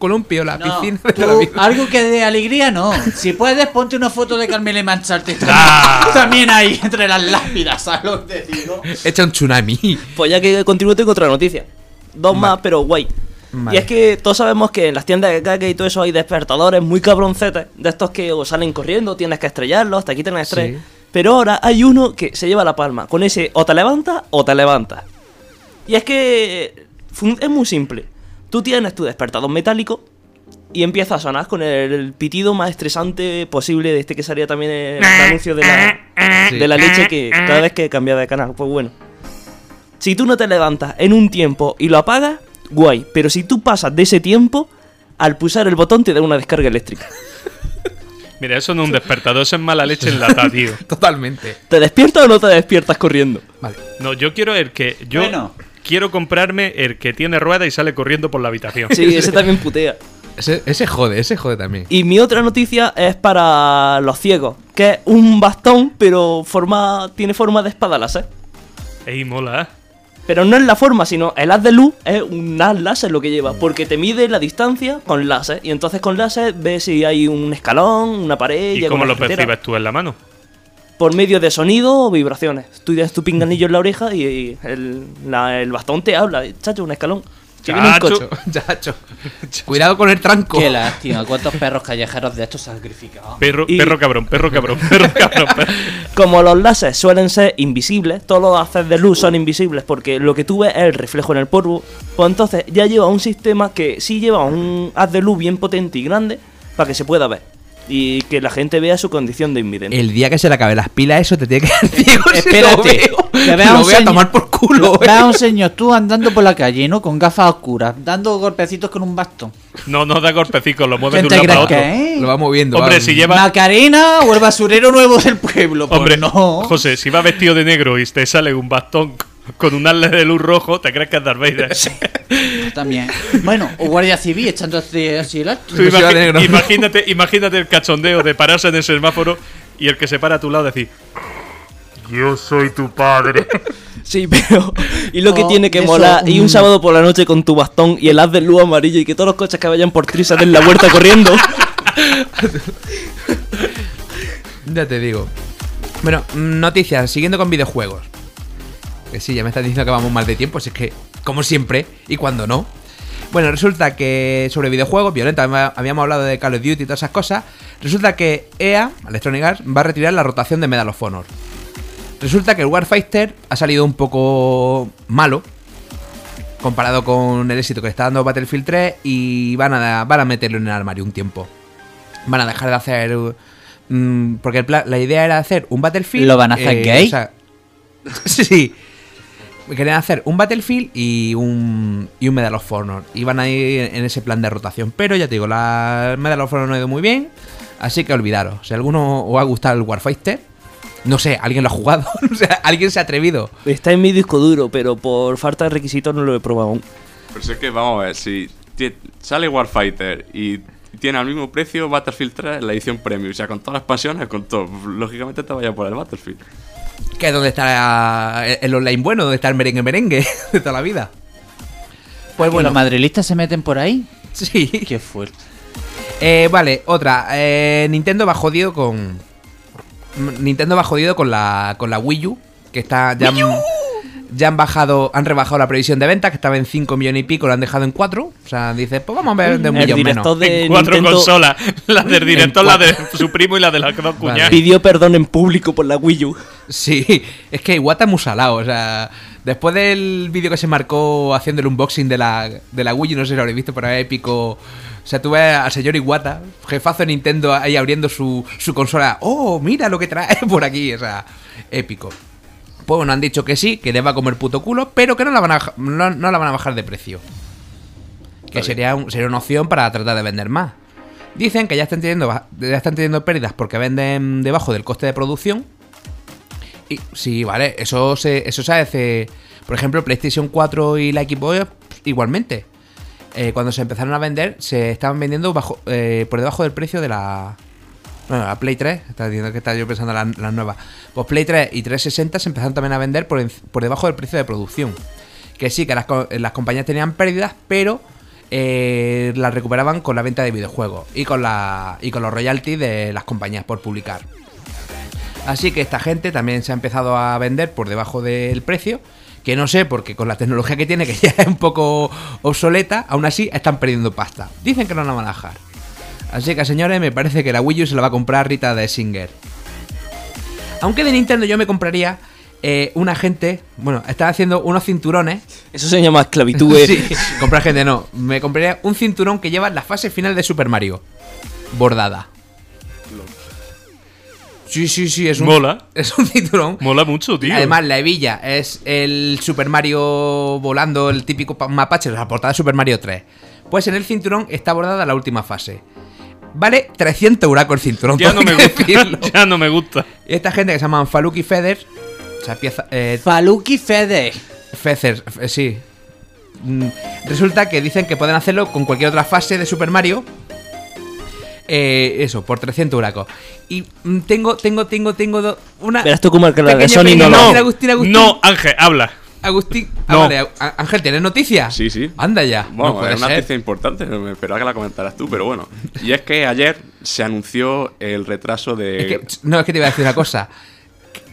Columpio, la no, piscina de tú, la vida. algo que dé alegría no. Si puedes, ponte una foto de Carmela y mancharte Ah. también ahí entre las lápidas, ¿sabes lo que te digo? Echa un tsunami. Pues ya que continúo tengo otra noticia. Dos más, pero guay. Vale. Y es que todos sabemos que en las tiendas de caca y todo eso hay despertadores muy cabroncetes, de estos que o salen corriendo, tienes que estrellarlos, hasta aquí tienes estrés. Sí. Pero ahora hay uno que se lleva la palma. Con ese o te levantas o te levantas. Y es que fun- es muy simple. Tú tienes tu despertador metálico y empieza a sonar con el, pitido más estresante posible de este que salía también en el anuncio de la, Sí. de la leche que cada vez que cambia de canal. Pues bueno. Si tú no te levantas en un tiempo y lo apagas, guay. Pero si tú pasas de ese tiempo, al pulsar el botón te da una descarga eléctrica. Mira, eso no es un despertador, eso es mala leche en lata, tío. Totalmente. ¿Te despiertas o no te despiertas corriendo? Vale. No, yo quiero el que. Yo Bueno. Quiero comprarme el que tiene rueda y sale corriendo por la habitación. Sí, ese también putea. Ese, ese jode, ese jode también. Y mi otra noticia es para los ciegos, que es un bastón, pero forma tiene forma de espada láser. Ey, mola. ¿eh? Pero no es la forma, sino el haz de luz es un haz láser lo que lleva, porque te mide la distancia con láser. Y entonces con láser ves si hay un escalón, una pared. ¿Y cómo lo percibes tú en la mano? Por medio de sonido o vibraciones. Tú tienes tu pinganillo en la oreja y el, la- el bastón te habla. Chacho, un escalón. Que viene un Chacho. Chacho. Cuidado con el tranco. Qué lástima, cuántos perros callejeros de estos sacrificados. Perro, Y- perro cabrón, perro cabrón, perro cabrón. perro- Como los láseres suelen ser invisibles, todos los haces de luz son invisibles porque lo que tú ves es el reflejo en el polvo, pues entonces ya lleva un sistema que sí lleva un haz de luz bien potente y grande para que se pueda ver y que la gente vea su condición de invidente. El día que se le acabe las pilas, eso te tiene que dar ciego. si Espérate, lo veo. que vea lo un voy a tomar por culo. Ve eh. a un señor tú andando por la calle, ¿no? Con gafas oscuras, dando golpecitos con un bastón. No, no da golpecicos, lo mueve de ¿Quién un lado para otro. que? Lo va moviendo. Hombre, va- si lleva. Macarena o el basurero nuevo del pueblo. Pues Hombre, no. José, si va vestido de negro y te sale un bastón con un haz de luz rojo, te crees que es Darth Vader. También. Bueno, o guardia civil echando así, el acto. Tú imagi- imagínate, imagínate el cachondeo de pararse en el semáforo y el que se para a tu lado decir: Yo soy tu padre. Sí, pero y lo que Oh, tiene que eso, molar y un mm. sábado por la noche con tu bastón y el haz de luz amarillo y que todos los coches que vayan por tri den la vuelta corriendo. Ya te digo. Bueno, mm, noticias, siguiendo con videojuegos. Que sí, ya me estás diciendo que vamos mal de tiempo, si es que, como siempre, y cuando no. Bueno, resulta que sobre videojuegos, violenta, habíamos hablado de Call of Duty y todas esas cosas. Resulta que EA, Electronic Arts, va a retirar la rotación de Medal of Honor. Resulta que el Warfighter ha salido un poco malo comparado con el éxito que le está dando Battlefield 3 y van a, van a meterlo en el armario un tiempo. Van a dejar de hacer... mm, porque el la idea era hacer un Battlefield... ¿Lo van a hacer gay? o sea, sí. Querían hacer un Battlefield y un, y un Medal of Honor. Iban a ir en ese plan de rotación. Pero ya te digo, la Medal of Honor no ha ido muy bien. Así que olvidaros. Si a alguno os ha gustado el Warfighter, no sé, alguien lo ha jugado. o sea, alguien se ha atrevido. Está en mi disco duro, pero por falta de requisitos no lo he probado aún. Pero si es que, vamos a ver, si sale Warfighter y tiene al mismo precio Battlefield 3 la edición premium, o sea, con todas las pasiones, con todo, lógicamente te vaya por el Battlefield. Que es donde está el online bueno, donde está el merengue merengue de toda la vida. Pues ¿Y bueno, ¿Los madrilistas se meten por ahí? sí. Qué fuerte. Eh, vale, otra. Eh, Nintendo va jodido con. Nintendo va jodido con la, con la Wii U. Que está ya. Ya han bajado, han rebajado la previsión de venta, que estaba en 5 millones y pico, lo han dejado en 4. O sea, dice, pues vamos a ver de un El millón director menos. de En cuatro Nintendo consolas. La del director, la de su primo y la de las dos cuñadas. pidió perdón en público por la Wii U. Sí, es que Iwata es muy salado, o sea, después del vídeo que se marcó haciendo el unboxing de la, de la Wii, U, no sé si lo habréis visto, pero es épico. O sea, tú ves al señor Iwata, jefazo de Nintendo, ahí abriendo su, su consola. ¡Oh, mira lo que trae por aquí! O sea, épico. Pues bueno, han dicho que sí, que le va a comer puto culo, pero que no la van a, no, no la van a bajar de precio. Que sería, un- sería una opción para tratar de vender más. Dicen que ya están teniendo, ya están teniendo pérdidas porque venden debajo del coste de producción. Y, sí, vale, eso se, eso se hace. Por ejemplo, PlayStation 4 y la Xbox igualmente. Eh, cuando se empezaron a vender, se estaban vendiendo bajo, eh, por debajo del precio de la. Bueno, la Play 3, está diciendo que estaba yo pensando en la, la nueva. Pues Play 3 y 360 se empezaron también a vender por, por debajo del precio de producción. Que sí, que las, co- las compañías tenían pérdidas, pero eh, las recuperaban con la venta de videojuegos y con, la, y con los royalties de las compañías por publicar. Así que esta gente también se ha empezado a vender por debajo del precio. Que no sé, porque con la tecnología que tiene, que ya es un poco obsoleta, aún así están perdiendo pasta. Dicen que no la van a bajar. Así que, señores, me parece que la Wii U se la va a comprar Rita de Singer. Aunque de Nintendo yo me compraría eh, una gente. Bueno, estaba haciendo unos cinturones. Eso se llama esclavitud. eh. Sí, comprar gente no. Me compraría un cinturón que lleva la fase final de Super Mario. Bordada. Sí, sí, sí, es un, Mola. es un cinturón. Mola mucho, tío. Además, la hebilla es el Super Mario volando, el típico pa- mapache, la portada de Super Mario 3. Pues en el cinturón está bordada la última fase. Vale 300 euracos el cinturón. ya no me gusta. decirlo. ya no me gusta. Y esta gente que se llaman Faluki Feather, o sea, pieza, eh, Faluki Fede. Feathers, eh, sí. Mm, Resulta que dicen que pueden hacerlo con cualquier otra fase de Super Mario. Eh, eso, por 300 euracos. Y mm, tengo, tengo, tengo, tengo una. Verás tú cómo el que la de Sony no Agustín. No, Ángel, habla. Agustín. Ah, No. vale, Á- Ángel, ¿tienes noticias? Sí, sí. Anda ya. Bueno, no es una noticia importante, me esperaba que la comentaras tú, pero bueno. Y es que ayer se anunció el retraso de... Es que, ch, no, es que te iba a decir una cosa.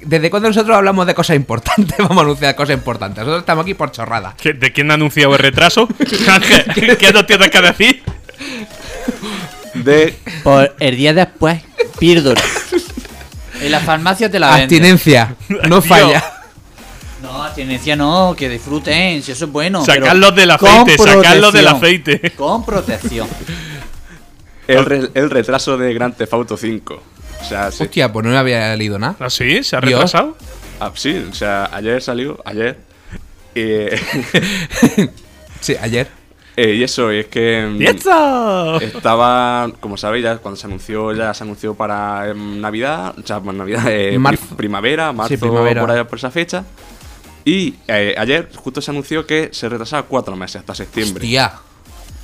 ¿Desde cuándo nosotros hablamos de cosas importantes? Vamos a anunciar cosas importantes. Nosotros estamos aquí por chorrada. ¿Qué- ¿De quién ha anunciado el retraso? Ángel, ¿qué, nos tienes que decir? de Por el día después, píldora. En la farmacia te la venden. Abstinencia. No Tío. No, abstinencia no, que disfruten, si eso es bueno. Sacarlos del aceite, sacarlos del aceite. Con protección. el, re- el retraso de Grand Theft Auto 5. O sea, sí, Hostia, pues no me había leído nada. ¿Ah, sí? ¿Se ha retrasado? ah, sí, o sea, ayer salió, ayer. Eh, Sí, ayer. eh, y eso, y es que... mm, ¡Y eso! Estaba, como sabéis, ya cuando se anunció, ya se anunció para em, Navidad, o sea, pues Navidad, eh, pri- Marzo. primavera, marzo, primavera. Por, ahí, por esa fecha. Y eh, ayer justo se anunció que se retrasaba cuatro meses, hasta septiembre. Hostia.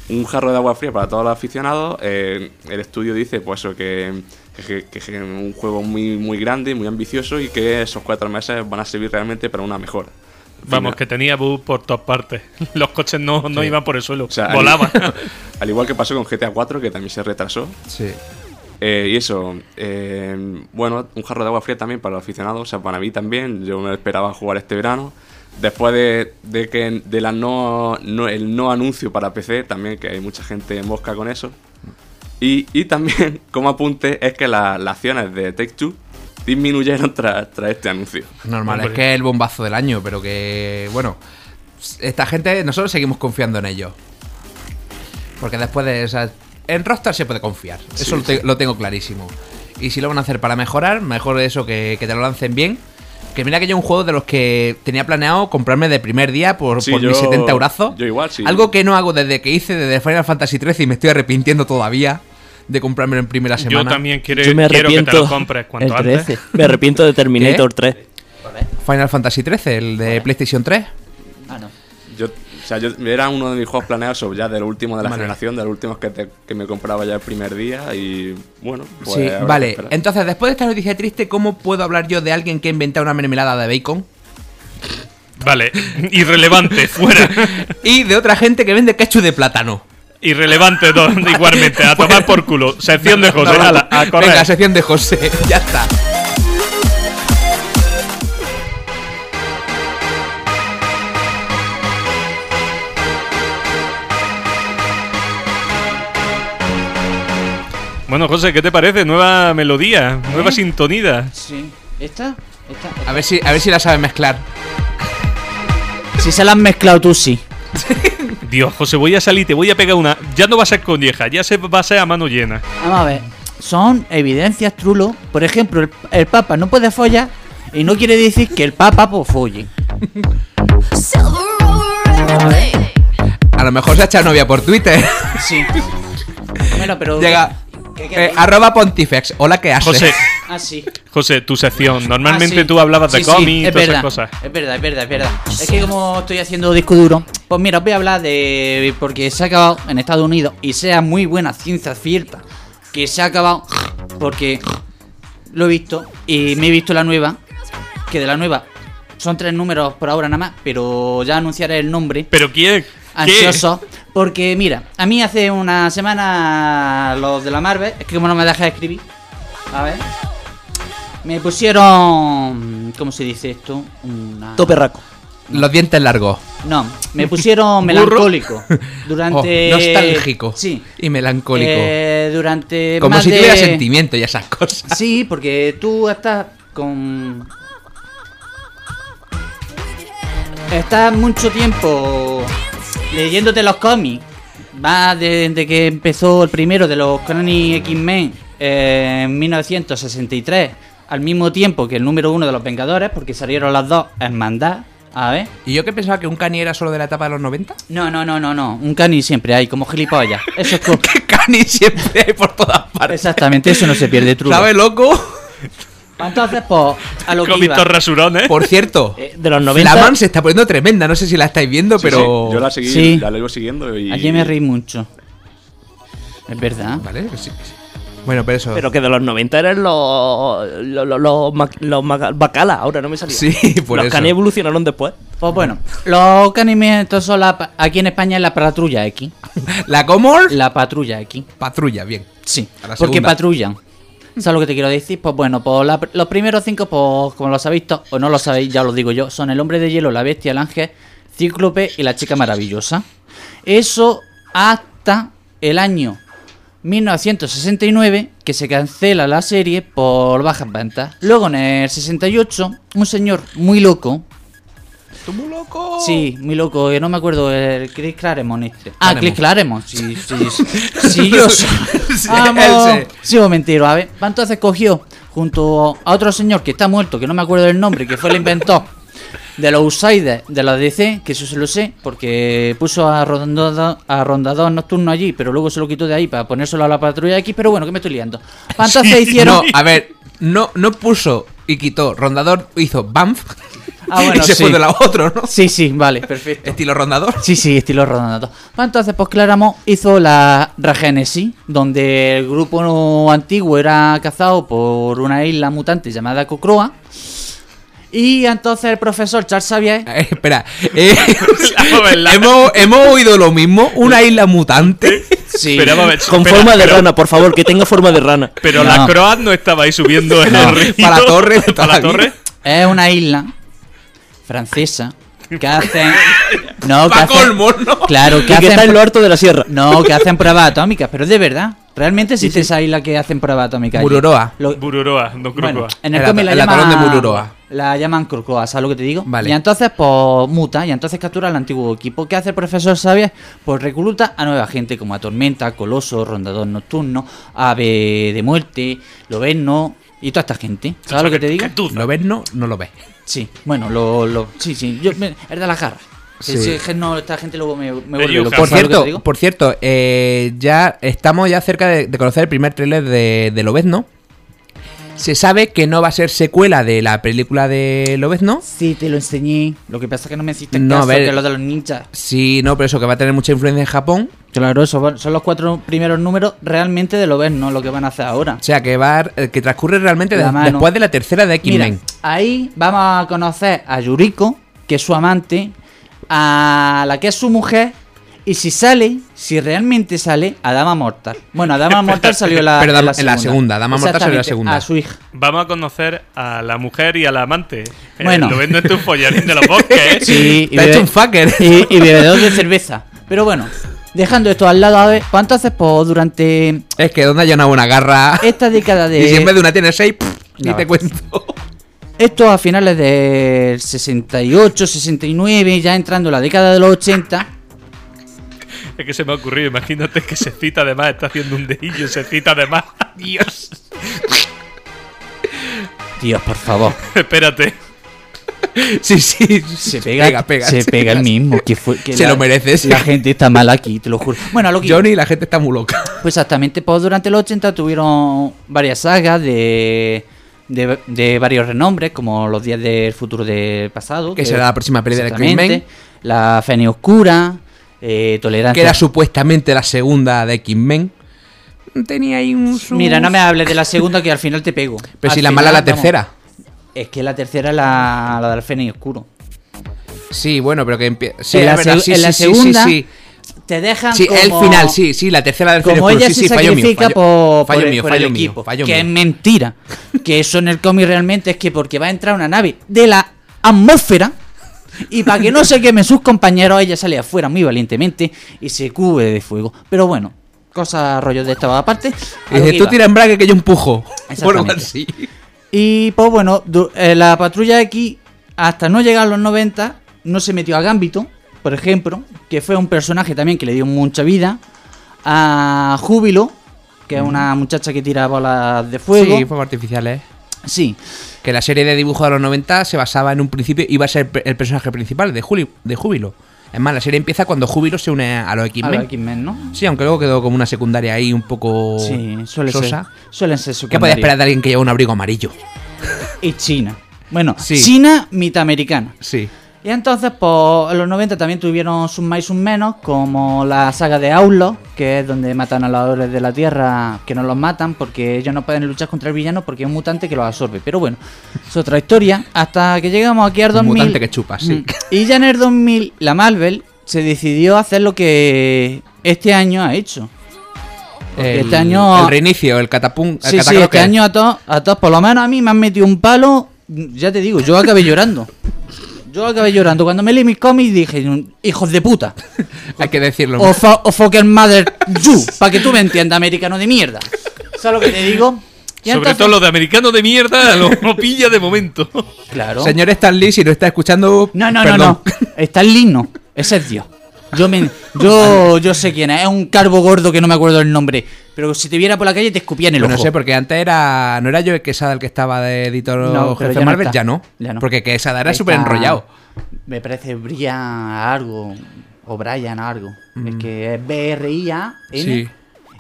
Un jarro de agua fría para todos los aficionados. eh, el estudio dice, pues eso, que, que, que- que es un juego muy, muy grande, muy ambicioso y que esos cuatro meses van a servir realmente para una mejora. Vamos, que tenía bus por todas partes. Los coches no, no iban por el suelo, o sea, al- volaban. Al igual que pasó con GTA 4, que también se retrasó. Sí. Eh, y eso, eh, bueno, un jarro de agua fría también para los aficionados, o sea, para mí también, yo me esperaba jugar este verano. Después de, de que de la no, no- el no anuncio para PC, también que hay mucha gente en mosca con eso. Y, y también, como apunte, es que la- las acciones de Take Two disminuyeron tras, tras este anuncio. Normal, Hombre. es que es el bombazo del año, pero que, bueno, esta gente, nosotros seguimos confiando en ellos. Porque después de esas... En Rockstar se puede confiar, eso lo, te- lo tengo clarísimo. Y si lo van a hacer para mejorar, mejor eso que, que te lo lancen bien. Que mira que yo un juego de los que tenía planeado comprarme de primer día por, Sí, por yo- mis 70 eurazos. yo igual, sí. Algo que no hago desde que hice desde Final Fantasy XIII y me estoy arrepintiendo todavía de comprármelo en primera Yo semana. también quiero, Yo me quiero que te arrepiento. lo compres cuanto el 13. antes. Me arrepiento de Terminator 3. Final Fantasy XIII, el de PlayStation 3. O sea, yo, era uno de mis juegos planeados sobre ya del último de la Vale. generación, de los últimos que, te- que me compraba ya el primer día y bueno, pues sí, vale. Entonces, después de esta noticia triste, ¿cómo puedo hablar yo de alguien que ha inventado una mermelada de bacon? Vale, irrelevante, fuera. Y de otra gente que vende ketchup de plátano. Irrelevante dos, igualmente, a tomar por culo. Sección de José, No, ala, a correr. Venga, sección de José. ya está. Bueno, José, ¿qué te parece? Nueva melodía, nueva sintonía. Sí. ¿Esta? ¿Esta? A ver si, a ver si la sabes mezclar. Si se la han mezclado tú, sí. Dios, José, voy a salir, te voy a pegar una. Ya no va a ser colleja, ya se va a ser a mano llena. Vamos a ver. Son evidencias trulo. Por ejemplo, el, el Papa no puede follar y no quiere decir que el Papa pues, folle. A lo mejor se ha echado novia por Twitter. Sí. bueno, pero. Llega. ¿Qué- qué- eh, arroba Pontifex. Hola, ¿qué haces? José, Ah, sí. José, tu sección. Normalmente Ah, sí. tú hablabas de Sí, sí, cómics y es todas esas cosas. Es verdad, es verdad, es verdad. Es que como estoy haciendo disco duro, pues mira, os voy a hablar de. Porque se ha acabado en Estados Unidos y sea muy buena ciencia cierta que se ha acabado porque lo he visto y me he visto la nueva. Que de la nueva son tres números por ahora nada más, pero ya anunciaré el nombre. ¿Pero quién? ¿Qué? Porque mira, a mí hace una semana los de la Marvel, es que como no me deja escribir. A ver. Me pusieron. ¿Cómo se dice esto? Una. Toperraco. Los dientes largos. No, me pusieron melancólico. Durante. Oh, nostálgico. Sí. Y melancólico. Eh, durante. Como más si de- tuviera sentimiento y esas cosas. Sí, porque tú estás con. Estás mucho tiempo leyéndote los cómics. Va desde que empezó el primero de los Chronic X-Men eh, en 1963, al mismo tiempo que el número uno de los Vengadores, porque salieron las dos hermandad. A ver. ¿Y yo que pensaba que un cani era solo de la etapa de los 90? No, no, no, no, no. Un cani siempre hay, como gilipollas. Eso es co- Que cani siempre hay por todas partes. Exactamente, eso no se pierde, truco. ¿Sabes, loco? Entonces, pues, a lo que iba. rasurones. Por cierto, Eh, de los 90. la man se está poniendo tremenda. No sé si la estáis viendo, Sí, pero. sí, yo la seguí, Sí. la sigo siguiendo y... Aquí me reí mucho. Es verdad. Vale, que sí, que sí. Bueno, pero eso. Pero que de los 90 eran los. Los, los, los, mac- los maca- bacalas, ahora no me salía. Sí, por los eso. canes evolucionaron después. Pues bueno, los canimes estos son la, pa- aquí en España es la patrulla X. La Comor. La patrulla X. Patrulla, bien. Sí, A la porque segunda. patrullan. ¿Sabes lo que te quiero decir? Pues bueno, pues la- los primeros cinco, pues como lo habéis visto, o no lo sabéis, ya lo digo yo, son el hombre de hielo, la bestia, el ángel, cíclope y la chica maravillosa. Eso hasta el año 1969, que se cancela la serie por bajas ventas. Luego en el 68, un señor muy loco, ¡Tú muy loco! Sí, muy loco, que no me acuerdo, el Chris Claremont este. Ah. Chris Claremont, sí, sí, sí, sí, yo soy. Vamos. Sí, mentiro, a ver. Entonces cogió junto a otro señor que está muerto, que no me acuerdo del nombre, que fue el inventor de los Outsiders de la DC, que eso se lo sé, porque puso a Rondador, a Rondador Nocturno allí, pero luego se lo quitó de ahí para ponérselo a la patrulla X, pero bueno, que me estoy liando. Entonces Sí, hicieron... No, a ver, no, no puso y quitó. Rondador hizo Banff. Ah, bueno, y se sí. fue de la otra, ¿no? Sí, sí, vale, perfecto. Estilo rondador. Sí, sí, estilo Ronaldo. Entonces, pues Claremont hizo la Regénesis, donde el grupo antiguo era cazado por una isla mutante llamada Cocroa. Y entonces el profesor Charles Xavier... Eh, espera, eh, hemos, hemos oído lo mismo. Una isla mutante. Sí, Pero, ver, Con espera, forma de pero- rana, por favor, que tenga forma de rana. Pero No. la Croat no estaba ahí subiendo en No, el río. para la torre de toda Para la la torre. vida. es una isla francesa que hacen... No, que hacen... colmo, ¿no? Claro, que Y que está hacen... en lo alto de la sierra. No, que hacen pruebas atómicas, pero de verdad. Realmente existe esa isla que hacen pruebas atómicas. Mururoa. Lo- Bururoa, no Bueno, Crucoa. en el El la el atalón de Mururoa. La llaman Curcoa, ¿sabes lo que te digo? Vale. Y entonces, pues, muta, y entonces captura al antiguo equipo. ¿Qué hace el profesor Xavier? Pues recluta a nueva gente como a Tormenta, Coloso, Rondador Nocturno, Ave de Muerte, Loberno y toda esta gente. ¿Sabes lo que te digo? ¿Lo ves? No, no lo ves. Sí, bueno, lo... lo sí, sí, yo, me- es de la garra. Sí. Sí. que no, esta gente luego me, me vuelve loco. Por ¿sabes lo que te cierto, digo? por cierto, eh, ya estamos ya cerca de, de conocer el primer tráiler de, de Lobezno. Se sabe que no va a ser secuela de la película de Lobezno. Sí, te lo enseñé. Lo que pasa es que no me hiciste No, caso, ver. que lo de los ninjas. Sí, no, pero eso que va a tener mucha influencia en Japón. Claro, eso son los cuatro primeros números realmente de lo ves, no lo que van a hacer ahora. O sea, que va eh, que transcurre realmente de- después de la tercera de X-Men. ahí vamos a conocer a Yuriko, que es su amante, a la que es su mujer, y si sale, si realmente sale, a Dama Mortal. Bueno, a Dama Mortal salió la, Pero Dama- en la segunda, Dama Mortal salió la segunda. A su hija. Vamos a conocer a la mujer y al amante. Eh, Bueno. lo vendo en tu follarín de los bosques. ¿eh? Sí, Te hecho un fucker. y, y bebedor de cerveza. Pero bueno, Dejando esto al lado, a ver, pues entonces, pues durante Es que donde haya una buena garra. esta década de. Y si en vez de una tiene seis, pff, ni Ya te cuento. Esto a finales del 68, 69, ya entrando en la década de los 80. Es que se me ha ocurrido, imagínate que se cita además, está haciendo un dedillo, se cita además. Dios. Dios, por favor. Espérate. Sí, sí. Se pega, pega. se pega el mismo. Que fue, que Se la- lo merece, sí. La gente está mal aquí, te lo juro. Bueno, a lo que. Johnny, la gente está muy loca. Pues exactamente, pues durante los 80 tuvieron varias sagas de, de, de varios renombres, como los días del futuro del pasado. Que será la próxima peli de. Exactamente. La Fene Oscura, eh, Tolerancia. Que era supuestamente la segunda de X-Men. Tenía ahí un. su- Mira, no me hables de la segunda que al final te pego. Pero Al si la final, mala es la vamos, tercera. Es que la tercera es la, la del Fene Oscuro. Sí, bueno, pero que empieza. Sí, En la es verdad, sí, en sí, la sí, segunda, Sí, Te dejan sí. Como... el final, sí, sí, la tercera del Como ella se sí, sí, fallo mío, sacrifica fallo- por, el- mío, por fallo el mío, equipo. fallo que mío. es mentira. que eso en el cómic realmente es que porque va a entrar una nave de la atmósfera y para que no se quemen sus compañeros, ella sale afuera muy valientemente y se cubre de fuego. Pero bueno, cosas rollos de esta aparte. Y tú tira embrague que yo empujo. Así. Y pues bueno, eh, la patrulla X, hasta no llegar a los 90, no se metió a Gambito, por ejemplo, que fue un personaje también que le dio mucha vida. A Júbilo, que es una muchacha que tira bolas de fuego. Sí, fuegos artificiales. Sí, Que la serie de dibujos de los 90 se basaba en un principio, iba a ser el personaje principal de, Juli- de Júbilo. Es más, la serie empieza cuando Júbilo se une a los a X-Men. los X-Men, ¿no? Sí, aunque luego quedó como una secundaria ahí un poco Sí, suele sosa. ser. Suelen ser ¿Qué podía esperar de alguien que lleva un abrigo amarillo? Y China. Bueno, Sí. China, mitad americana. Sí. Y entonces, pues, en los 90 también tuvieron sus más y sus menos, como la saga de Outlaw, que es donde matan a los héroes de la Tierra, que no los matan porque ellos no pueden luchar contra el villano porque es un mutante que los absorbe. Pero bueno, es otra historia. Hasta que llegamos aquí al Un 2000. mutante que chupa, sí. Mm. Y ya en el 2000, la Marvel se decidió hacer lo que este año ha hecho. El, este año- el reinicio, el catapum. el Sí, sí, este año a todos, a todos, por lo menos a mí me han metido un palo. Ya te digo, yo acabé llorando. Yo acabé llorando. Cuando me leí mis cómics dije, hijos de puta. Hay que decirlo. O, fo- o fucking mother you. Para que tú me entiendas, americano de mierda. ¿Sabes lo que te digo? Y Sobre entonces- todo los de americano de mierda lo, lo pilla de momento. Claro. Señor Stan Lee, si no está escuchando. No, no, perdón. no, no. Está el Lino. Ese es Dios. Yo, me, yo, yo sé quién es. Es un carbo gordo que no me acuerdo el nombre. Pero si te viera por la calle te escupía en el ojo. no sé, porque antes era. ¿No era yo Quesada el que estaba de editor No, jefe ya no Marvel? ya, no. Ya no. Porque Quesada era súper enrollado. Me parece Brilla algo. O Brian algo. Es que es B-R-I-A-N. Sí.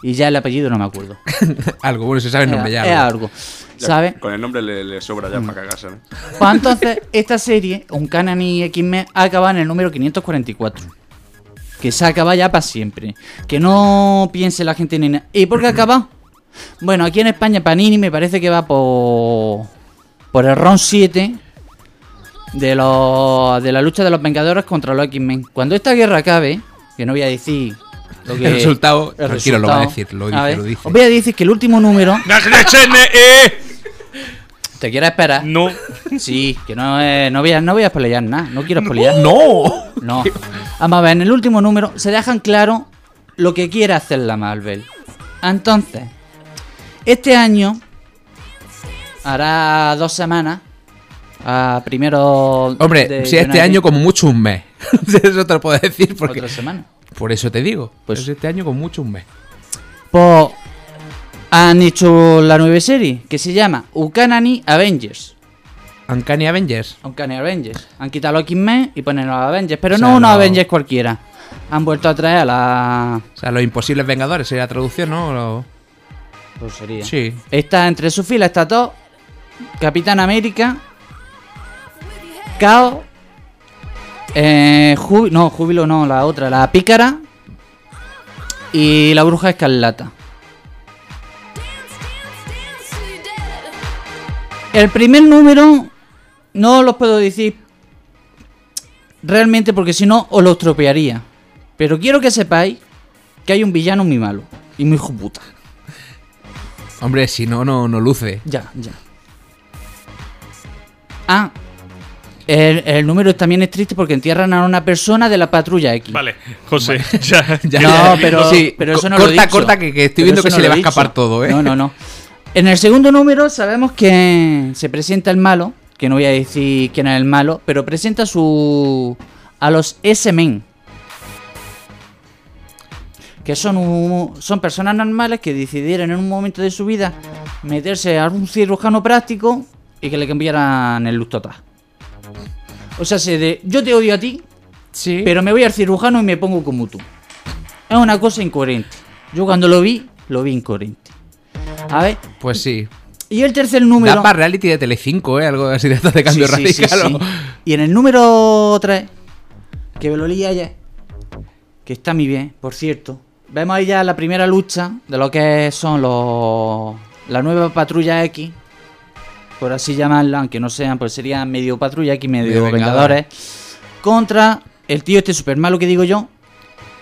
Y ya el apellido no me acuerdo. algo, bueno, se sabe el nombre es, ya. es algo. ¿Sabes? Con el nombre le, le sobra ya para cagarse. ¿no? Pues entonces, esta serie, un Canon y X-Men, acaba en el número 544. Que se acaba ya para siempre. Que no piense la gente ni nada. ¿Y por qué acaba? Bueno, aquí en España Panini me parece que va por. por el round 7 de, los, de la lucha de los Vengadores contra los X-Men. Cuando esta guerra acabe, que no voy a decir. Lo que, El resultado, el tranquilo, lo va a decir, lo A dice, ver, lo dice. Os voy a decir que el último número. ¿Te quieres esperar? No. Sí, que no, eh, no, voy a, no voy a spoilear nada. No quiero spoilear. ¡No! No. Vamos a ver, en el último número se dejan claro lo que quiere hacer la Marvel. Entonces, este año, hará dos semanas, a primero. Hombre, de si este United, año como mucho un mes. eso te lo puedo decir porque. Otra semana. Por eso te digo. Pues- este año con mucho un mes. Pues. Han hecho la nueva serie que se llama Ukanani Avengers. Uncanny Avengers. Uncanny Avengers. Han quitado los X-Men y ponen los Avengers, pero O sea, no unos no- Avengers cualquiera. Han vuelto a traer a la. O sea, los imposibles vengadores sería la traducción, ¿no? Lo- Pues sería. Sí. Está entre sus filas, está todo. Capitán América. Cao. Eh, no, Júbilo no, la otra, la Pícara. Y la Bruja Escarlata. El primer número no los puedo decir realmente porque si no os lo estropearía. Pero quiero que sepáis que hay un villano muy malo y muy hijo puta. Hombre, si no, no, no luce. Ya, ya. Ah, El, el número también es triste porque entierran a una persona de la patrulla X. Vale, José, ya, Ya. No, pero, Sí, pero eso no lo he corta, dicho. corta, que- que estoy Pero viendo que no se le lo va a escapar todo, ¿eh? No, no, no. En el segundo número sabemos que se presenta el malo, que no voy a decir quién es el malo, pero presenta su a los S-Men. Que son, un- son personas normales que decidieron en un momento de su vida meterse a un cirujano práctico y que le cambiaran el look total. O sea, se de yo te odio a ti, Sí. pero me voy al cirujano y me pongo como tú. Es una cosa incoherente. Yo cuando lo vi, lo vi incoherente. Ver, Pues sí. y el tercer número. Da para reality de Telecinco, ¿eh? Algo así de estos de cambio sí, sí, radical. sí. Y en el número 3, que me lo leí ayer, que está muy bien, por cierto. Vemos ahí ya la primera lucha de lo que son los la nueva patrulla X, por así llamarla, aunque no sean, pues serían medio patrulla X, medio, Medio vengadores, contra el tío este super malo que digo yo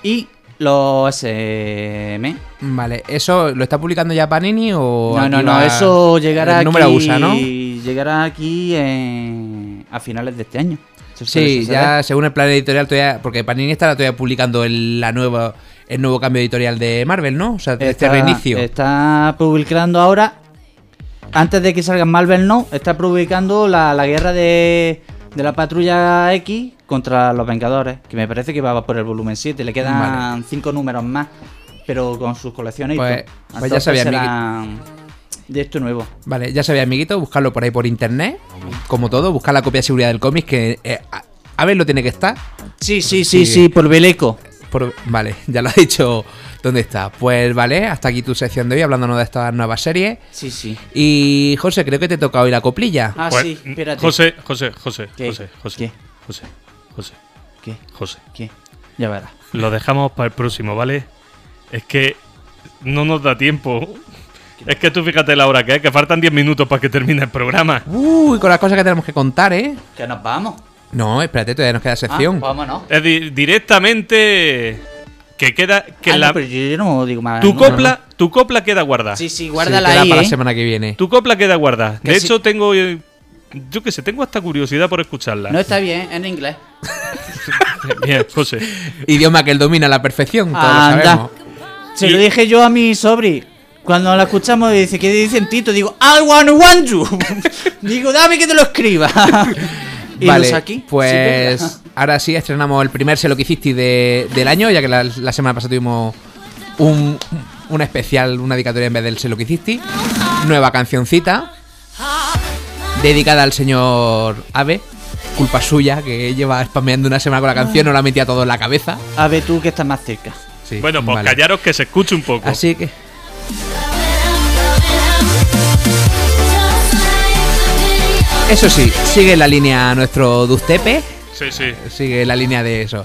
y los SM. Vale, ¿eso lo está publicando ya Panini o.? No, no, no, eso llegará el número aquí. USA, ¿no? Llegará aquí en- a finales de este año. Sí, ya según el plan editorial todavía. Porque Panini está todavía publicando el, la nueva, el nuevo cambio editorial de Marvel, ¿no? O sea, de este Está- reinicio. Está publicando ahora, antes de que salga Marvel No, está publicando la, la guerra de, de la patrulla X contra los Vengadores, que me parece que va por el volumen 7, le quedan Vale. cinco números más, pero con sus colecciones y Pues- pues ya sabía, serán de esto nuevo. Vale, ya sabéis, amiguito, buscarlo por ahí por internet. Como todo, buscar la copia de seguridad del cómic, que eh, a, a ver lo tiene que estar. Sí, sí, sí, Sí. sí, por Beleco. Por- vale, ya lo ha dicho dónde está. Pues vale, hasta aquí tu sección de hoy, hablándonos de estas nuevas series. Sí, sí. Y José, creo que te toca hoy la coplilla. Ah, Pues, sí, espérate. José, José, José, ¿Qué? José, José, ¿Qué? José, José, ¿Qué? José. ¿Qué? Ya verás. Lo dejamos para el próximo, ¿vale? Es que no nos da tiempo. Es que tú fíjate la hora que es, que faltan 10 minutos para que termine el programa. Uy, con las cosas que tenemos que contar, ¿eh? Que nos vamos. No, espérate, todavía nos queda sección. Ah, vámonos. Es di- directamente que queda que Ah, la no, pero yo, yo no digo más. tu no, copla, tu copla queda guardada. Sí, sí, Sí, guárdala queda ahí. para ¿eh? la semana que viene. Tu copla queda guardada. Que De sí. hecho tengo eh, yo que sé, tengo hasta curiosidad por escucharla. No está bien, en inglés. Bien, José. Idioma que él domina a la perfección, todos lo Anda. sabemos. Se Y- lo dije yo a mi sobri. Cuando la escuchamos dice, ¿qué dicen Tito? Digo, I want want you. Digo, dame que te lo escriba. y vale, saqué. pues Sí, ahora sí estrenamos el primer Se lo que hiciste de- del año, ya que la, la semana pasada tuvimos un, un especial, una dedicatoria en vez del Se lo que hiciste. Nueva cancioncita, dedicada al señor Ave. Culpa suya, que lleva spameando una semana con la canción, no la metía todo en la cabeza. A ver tú que estás más cerca. Sí, Bueno, pues vale. callaros que se escuche un poco. Así que Eso sí, sigue la línea nuestro Dustepe, Sí, sí. sigue la línea de eso.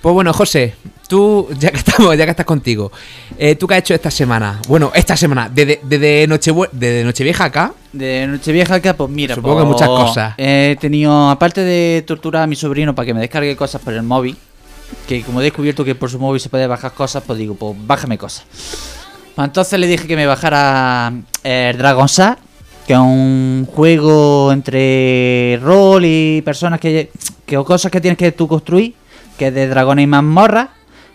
Pues bueno, José, tú, ya que estamos, ya que estás contigo, eh, ¿tú qué has hecho esta semana? Bueno, esta semana, desde, desde, Nochebue- desde Nochevieja acá, De Nochevieja acá, pues mira. Supongo que pues, muchas cosas. He tenido, aparte de torturar a mi sobrino para que me descargue cosas por el móvil, que como he descubierto que por su móvil se puede bajar cosas, pues digo, pues bájame cosas. Pues entonces le dije que me bajara el Dragon Star, que es un juego entre rol y personas que, que o cosas que tienes que tú construir, que es de dragones y mazmorras,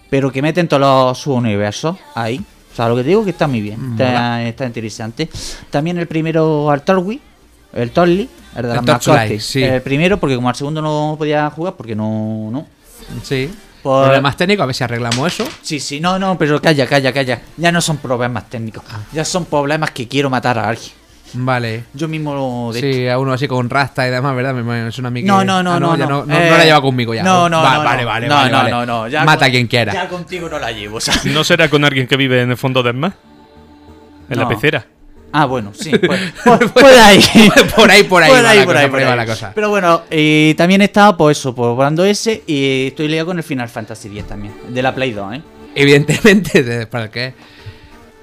pero que meten todos los subuniversos ahí. O sea, lo que te digo que está muy bien, está, está interesante. También el primero al Torwi, el Torli, el de las mascotas. sí. El primero, porque como al segundo no podía jugar, porque no. no. sí, problemas técnicos, a ver si arreglamos eso. Sí, sí, no, no, pero calla, calla, calla. Ya no son problemas técnicos, Ah. ya son problemas que quiero matar a alguien. Vale. Yo mismo lo de Sí, a uno así con rasta y demás, ¿verdad? Me- suena a mí que... No, no, no, Ah, no, no. no, no, Eh, no la lleva conmigo ya. No, no, Va- no, Vale, no. vale, no, vale, no, vale. no, no, ya Mata con- a quien quiera. Ya contigo no la llevo, o sea. ¿No será con alguien que vive en el fondo del mar? En la No. pecera. Ah, bueno, sí, pues, pues, por ahí. Por ahí, por ahí Por ahí, por cosa, ahí, por por ahí va ahí. la cosa. Pero bueno, y también he estado, pues eso, pues jugando ese y estoy liado con el Final Fantasy X también, de la Play 2, ¿eh? Evidentemente, de- para que...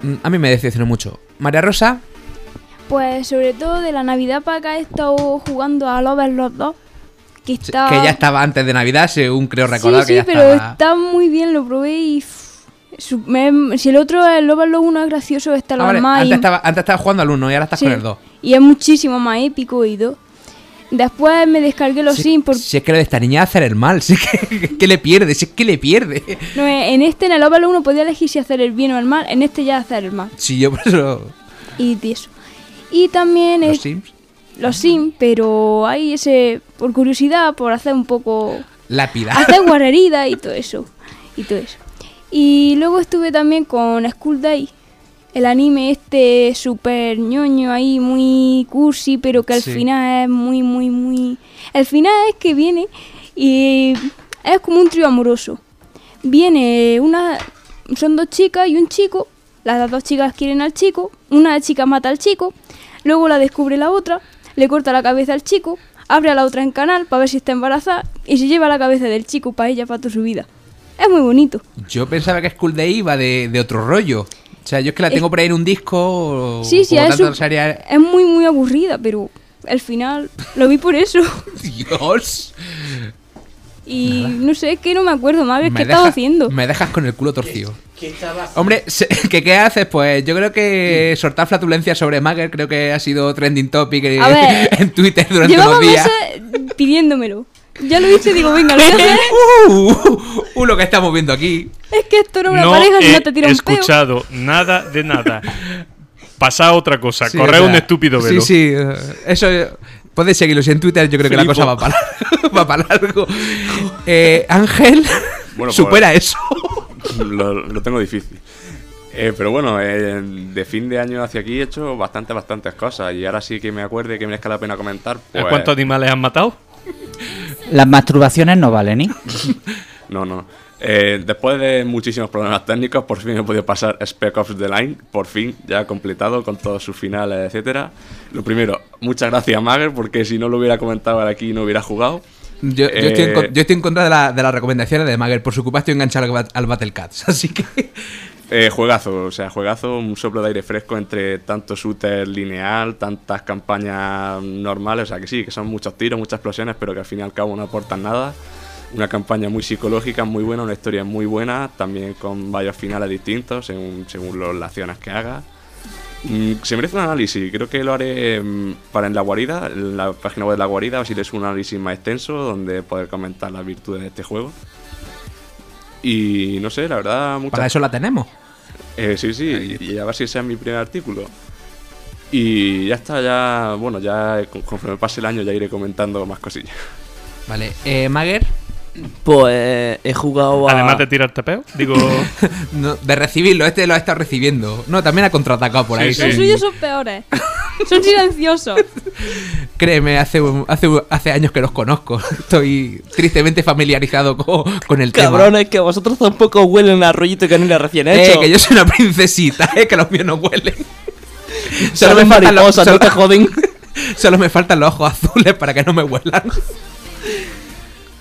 Mm, A mí me decepcionó mucho. María Rosa, Pues sobre todo de la Navidad para acá he estado jugando a Lovers los dos. Que sí, está. que ya estaba antes de Navidad, según creo recordar sí, que ya sí, pero estaba... está muy bien, lo probé y. me- si el otro, el Lovers los 1 es gracioso, está Ah, lo vale, más. Antes y- estaba, antes estaba jugando al 1 y ahora estás sí, con el 2. Y es muchísimo más épico y todo. Después me descargué los Si- Sims por... Si es que lo de esta niña es hacer el mal, si es que, que le pierde, si es que le pierde. No, en este, en el Oval 1, podía elegir si hacer el bien o el mal. En este ya hacer el mal. Si yo por eso. Y eso. Y también Los es- Sims. los Sims, pero hay ese... Por curiosidad, por hacer un poco... Lápida. hacer guarrería y todo eso. Y todo eso. Y luego estuve también con School Day. El anime este super ñoño ahí, muy cursi, pero que al Sí. final es muy, muy, muy... El final es que viene y es como un trío amoroso. Viene una... Son dos chicas y un chico. Las dos chicas quieren al chico. Una chica mata al chico. Luego la descubre la otra. Le corta la cabeza al chico. Abre a la otra en canal para ver si está embarazada. Y se lleva la cabeza del chico para ella, para toda su vida. Es muy bonito. Yo pensaba que School Day iba de, de otro rollo. O sea, yo es que la tengo por ahí en un disco. Sí, sí, es, su- es muy, muy aburrida, pero al final lo vi por eso. Dios. Y no sé, es que no me acuerdo más qué estaba haciendo. Me dejas con el culo torcido. ¿Qué estaba Hombre, ¿qué, ¿qué haces? Pues yo creo que soltar flatulencias sobre Magger creo que ha sido trending topic en, A ver, en Twitter durante unos días. meses pidiéndomelo. Ya lo hice y digo, venga, lo voy a hacer. Uh, uh, lo que estamos viendo aquí. Es que esto era una No pareja he no te tira un peo. escuchado nada de nada. Pasa otra cosa. Sí, Corre o un estúpido velo. Sí, sí. Eso. Podéis seguirlo. Si en Twitter yo creo que la cosa va para, va para largo. Eh, Ángel, Bueno, supera pues- eso. lo, lo tengo difícil. Eh, pero bueno, eh, de fin de año hacia aquí he hecho bastantes, bastantes cosas. Y ahora sí que me acuerde que merezca la pena comentar. Pues, ¿Cuántos animales han matado? Las masturbaciones no valen, ¿eh? No, no. Eh, después de muchísimos problemas técnicos, por fin he podido pasar Spec Ops The Line, por fin, ya completado con todos sus finales, etcétera. Lo primero, muchas gracias Mager, porque si no lo hubiera comentado aquí no hubiera jugado. Yo, yo estoy en, Eh, yo estoy en contra de, la- de las recomendaciones de Magger. Por su culpa estoy enganchado al, al Battle Cats. Así que. Eh, juegazo, o sea, juegazo, un soplo de aire fresco entre tanto shooter lineal, tantas campañas normales, o sea que sí, que son muchos tiros, muchas explosiones, pero que al fin y al cabo no aportan nada. Una campaña muy psicológica, muy buena, una historia muy buena, también con varios finales distintos según, según los- las acciones que haga. Mm, se merece un análisis, creo que lo haré mm, para en la guarida, en la página web de la guarida, si les un análisis más extenso donde poder comentar las virtudes de este juego. Y no sé, la verdad, muchas Para eso la tenemos. eh, sí, sí, y, y a ver si ese es mi primer artículo. Y ya está, ya, bueno, ya con- conforme pase el año ya iré comentando más cosillas. Vale. Eh, Magger, Pues he jugado a. Además de tirarte peo. Digo, no, de recibirlo, este lo ha estado recibiendo. No, también ha contraatacado por Sí, ahí. sí. Los suyos son peores. Son silenciosos. Créeme, hace, años que los conozco. Estoy tristemente familiarizado co- con, el tema. Cabrones, que vosotros tampoco huelen a rollito de canela recién Eh, hecho. que yo soy una princesita, eh, que los míos no huelen. Solo me faltan los- no solo- te joden. Solo me faltan los ojos azules para que no me huelan.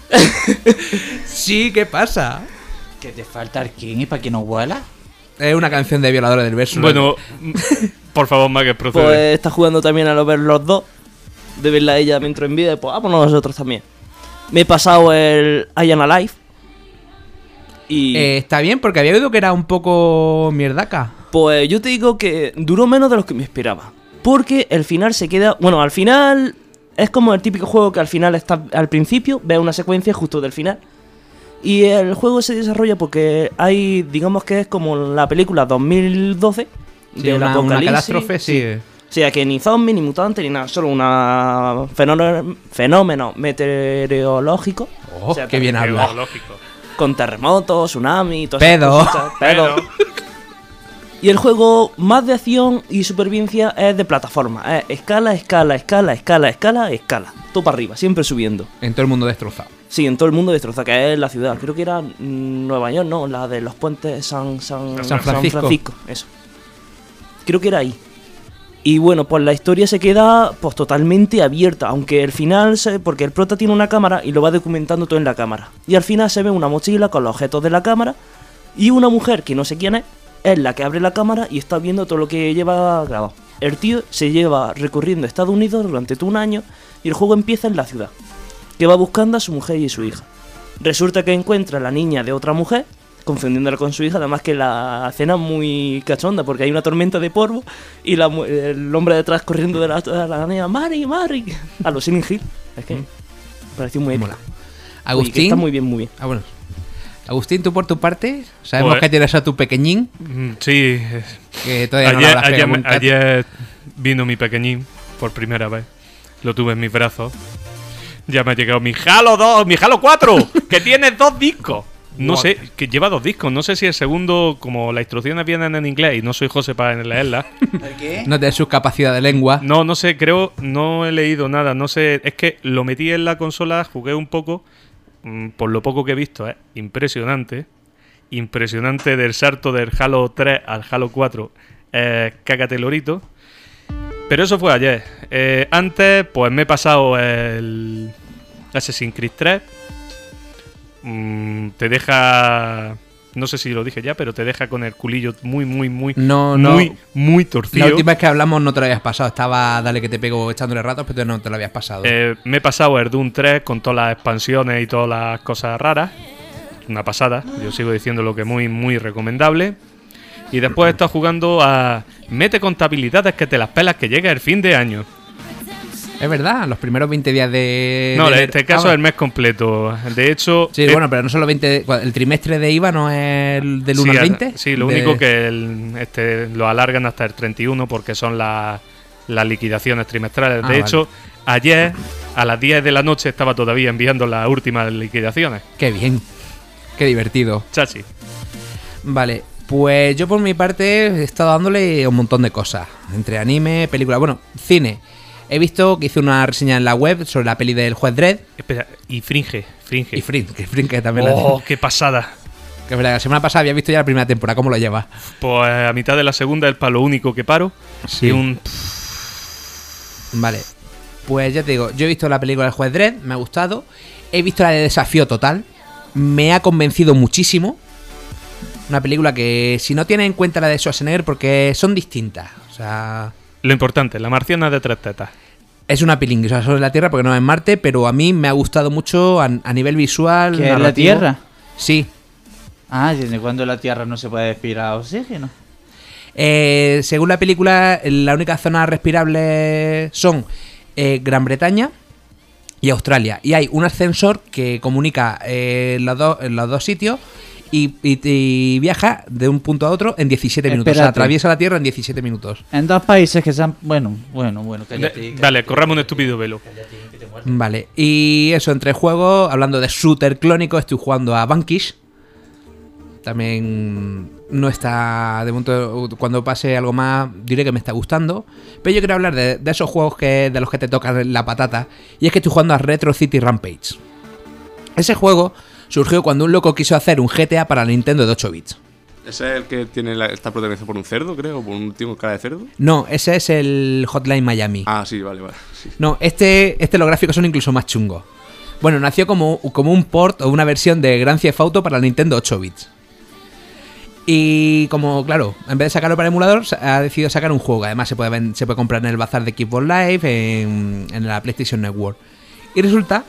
sí, ¿qué pasa? Que te falta y para que no huela. Es una canción de violadores del verso. bueno, por favor, Mague, procede. Pues está jugando también a lo ver los dos. De verla a ella mientras en vida, y pues vámonos nosotros también. Me he pasado el I Am Alive. Y Eh, está bien, porque había oído que era un poco mierdaca. pues yo te digo que duró menos de lo que me esperaba. Porque el final se queda. Bueno, al final. Es como el típico juego que al final está al principio, ve una secuencia justo del final. Y el juego se desarrolla porque hay, digamos que es como la película 2012 Sí, del una, una catástrofe, sí. O sea que ni zombie, ni mutante, ni nada, solo una fenómeno, fenómeno meteorológico. Oh, O sea, qué bien habla. Con terremotos, tsunami y todo Pedo. Pedo. Y el juego más de acción y supervivencia es de plataforma. Es escala, escala, escala, escala, escala, escala. Todo para arriba, siempre subiendo. En todo el mundo destrozado. Sí, en todo el mundo destroza, que es la ciudad. Creo que era Nueva York, no, la de los puentes San, San, San Francisco. eso. Creo que era ahí. Y bueno, pues la historia se queda pues totalmente abierta, aunque el final, se, porque el prota tiene una cámara y lo va documentando todo en la cámara. Y al final se ve una mochila con los objetos de la cámara y una mujer que no sé quién es, es la que abre la cámara y está viendo todo lo que lleva grabado. El tío se lleva recorriendo Estados Unidos durante todo un año y el juego empieza en la ciudad que va buscando a su mujer y su hija. Resulta que encuentra a la niña de otra mujer, confundiéndola con su hija. Además que la escena es muy cachonda porque hay una tormenta de polvo y la el hombre detrás corriendo de la, de la niña, Mari, Mari, a los Silent Hill. Es que me pareció muy épico. Mola. Oye, que Agustín. está muy bien, muy bien. Ah, bueno. Agustín, tú por tu parte, sabemos Pues- que tienes a tu pequeñín, Mm, Sí, que todavía no ayer, habrás ayer, ayer vino mi pequeñín por primera vez. Lo tuve en mis brazos. Ya me ha llegado mi Halo 2, mi Halo 4, que tiene dos discos. No What? sé, que lleva dos discos. No sé si el segundo, como las instrucciones vienen en inglés y no soy José para leerlas. ¿El qué? No tienes su capacidad de lengua. No, no sé, creo, no he leído nada. No sé, es que lo metí en la consola, jugué un poco. Mm, Por lo poco que he visto, es impresionante. Impresionante del salto del Halo 3 al Halo 4. Eh, cágate lorito. Pero eso fue ayer. Eh, antes, pues me he pasado el Assassin's Creed 3. Mm, te deja. No sé si lo dije ya, pero te deja con el culillo muy, muy, muy. No, no. Muy, muy torcido. La última vez que hablamos no te lo habías pasado. Estaba dale que te pego echándole ratos, pero no te lo habías pasado. Eh, me he pasado el Doom 3 con todas las expansiones y todas las cosas raras. Una pasada. Yo sigo diciendo lo que muy, muy recomendable. Y después he estado jugando a. Mete contabilidades que te las pelas que llega el fin de año. Es verdad, los primeros 20 días de. No, de en este caso Ah, es el mes completo. De hecho. Sí, bueno, pero no solo 20. de- El trimestre de IVA no es el del 1 sí, al a- 20. Sí, lo De- único que el- este, lo alargan hasta el 31 porque son las las liquidaciones trimestrales. Ah, de vale. hecho, ayer a las 10 de la noche estaba todavía enviando las últimas liquidaciones. Qué bien. Qué divertido. Chachi. Vale, pues yo por mi parte he estado dándole un montón de cosas. Entre anime, película, bueno, cine. He visto que hice una reseña en la web sobre la peli del juez Dredd Espera, y Fringe, Fringe. y Fring, que Fring que también la Oh, qué pasada. Que es la semana pasada había visto ya la primera temporada, ¿cómo lo lleva? Pues a mitad de la segunda el palo único que paro. Sí. Y un. Vale. Pues ya te digo, yo he visto la película del juez Dredd, me ha gustado. He visto la de Desafío Total, me ha convencido muchísimo. Una película que si no tiene en cuenta la de Schwarzenegger porque son distintas. O sea, Lo importante, la marciana de tres tetas. es una sea, sobre la Tierra porque no es en Marte, pero a mí me ha gustado mucho a, a nivel visual. ¿Que es la. Tierra? Sí. Ah, ¿desde cuándo la Tierra no se puede respirar oxígeno? Eh, según la película, la única zona respirable son eh, Gran Bretaña y Australia. Y hay un ascensor que comunica eh, los dos sitios y, y- y viaja de un punto a otro en 17 minutos. O sea, atraviesa la Tierra en 17 minutos. En dos países que se han... Bueno, bueno, bueno. cállate, cállate. dale, corramos un estúpido velo. Vale. Y eso, entre juegos, hablando de shooter clónico, estoy jugando a Vanquish. También no está. De momento, cuando pase algo más, diré que me está gustando. Pero yo quiero hablar de, de esos juegos que de los que te tocan la patata. Y es que estoy jugando a Retro City Rampage. Ese juego surgió cuando un loco quiso hacer un GTA para la Nintendo de 8 bits. ¿Ese es el que tiene la- está protagonizado por un cerdo, creo? ¿Por un tío con cara de cerdo? No, ese es el Hotline Miami. Ah, sí, vale, vale. sí. No, este, este los gráficos son incluso más chungos. Bueno, nació como, como un port o una versión de Grand Theft Auto para la Nintendo 8 bits. Y como, claro, en vez de sacarlo para emulador, sa- ha decidido sacar un juego. Además, se puede, se puede comprar en el bazar de Xbox Live, en, en la PlayStation Network. Y resulta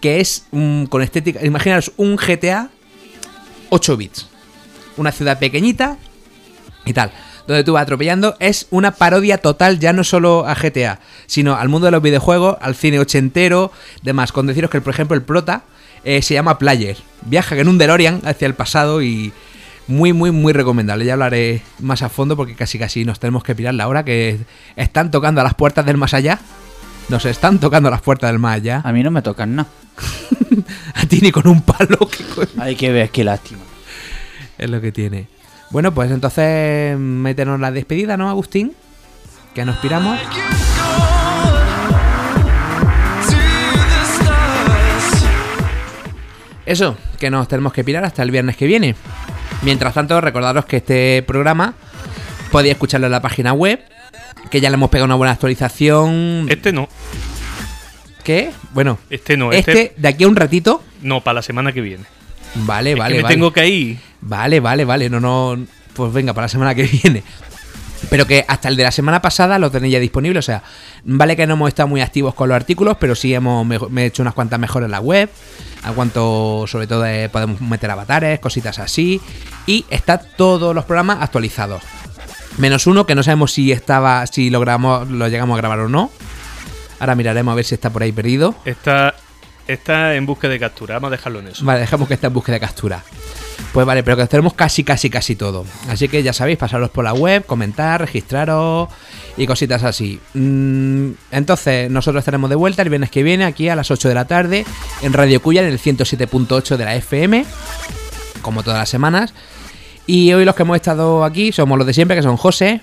que es un- con estética. Imaginaros un GTA 8 bits. Una ciudad pequeñita y tal. Donde tú vas atropellando. Es una parodia total, ya no solo a GTA, sino al mundo de los videojuegos, al cine ochentero, demás. Con deciros que, por ejemplo, el prota eh, se llama Player. Viaja en un DeLorean hacia el pasado y muy, muy, muy recomendable. Ya hablaré más a fondo porque casi casi nos tenemos que pirar la hora que están tocando a las puertas del más allá. Nos están tocando las puertas del más allá. A mí no me tocan nada. A ti ni con un palo. que Hay que ver, qué lástima. Es lo que tiene. Bueno, pues entonces métenos la despedida, ¿no, Agustín? Que nos piramos. Eso, que nos tenemos que pirar hasta el viernes que viene. Mientras tanto, recordaros que este programa podéis escucharlo en la página web, que ya le hemos pegado una buena actualización. Este no, ¿Qué? Bueno, este no, este, este, de aquí a un ratito. no, para la semana que viene. Vale, Es vale, que me vale. tengo que ir. Vale, vale, vale. No, no. Pues venga, para la semana que viene. Pero que hasta el de la semana pasada lo tenéis ya disponible. O sea, vale que no hemos estado muy activos con los artículos, pero sí hemos me he hecho unas cuantas mejoras en la web. A cuanto, sobre todo, eh, podemos meter avatares, cositas así. Y está todos los programas actualizados. Menos uno que no sabemos si estaba, si lo grabamos, lo llegamos a grabar o no. Ahora miraremos a ver si está por ahí perdido. Está, está en búsqueda de captura. Vamos a dejarlo en eso. Vale, dejamos que esté en búsqueda de captura. Pues vale, pero que tenemos casi, casi, casi todo. Así que ya sabéis, pasaros por la web, comentar, registraros y cositas así. Mm, entonces, nosotros estaremos de vuelta el viernes que viene, aquí a las 8 de la tarde, en Radio Cuya, en el 107.8 de la FM, como todas las semanas. Y hoy los que hemos estado aquí somos los de siempre, que son José,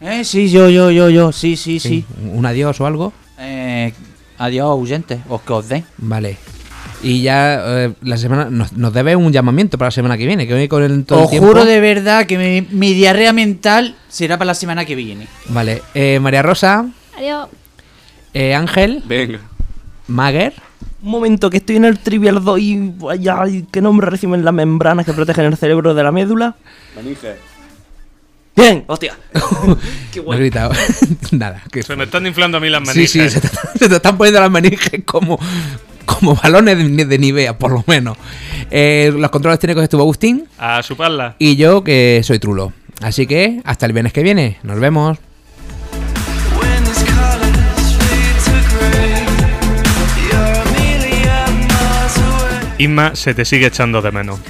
Eh, sí, yo, yo, yo, yo, sí, sí, sí. un adiós o algo. Eh, adiós, oyentes, os que os den. Vale. Y ya eh, la semana nos, nos debe un llamamiento para la semana que viene, que hoy con el todo el Os tiempo- juro de verdad que mi, mi diarrea mental será para la semana que viene. Vale, eh, María Rosa, Adiós. eh, Ángel, Venga. Mager, Un momento, que estoy en el Trivial 2 y vaya, ay, ¿qué nombre reciben las membranas que protegen el cerebro de la médula? Bien, hostia. Qué me he bueno. gritado. Nada, que Se me están inflando a mí las sí, manías. sí, se te, se te están poniendo las meninges como, como balones de, de Nivea, por lo menos. Eh, los controles técnicos estuvo Agustín A su parla. y yo, que soy Trulo. Así que hasta el viernes que viene. Nos vemos. Isma se te sigue echando de menos.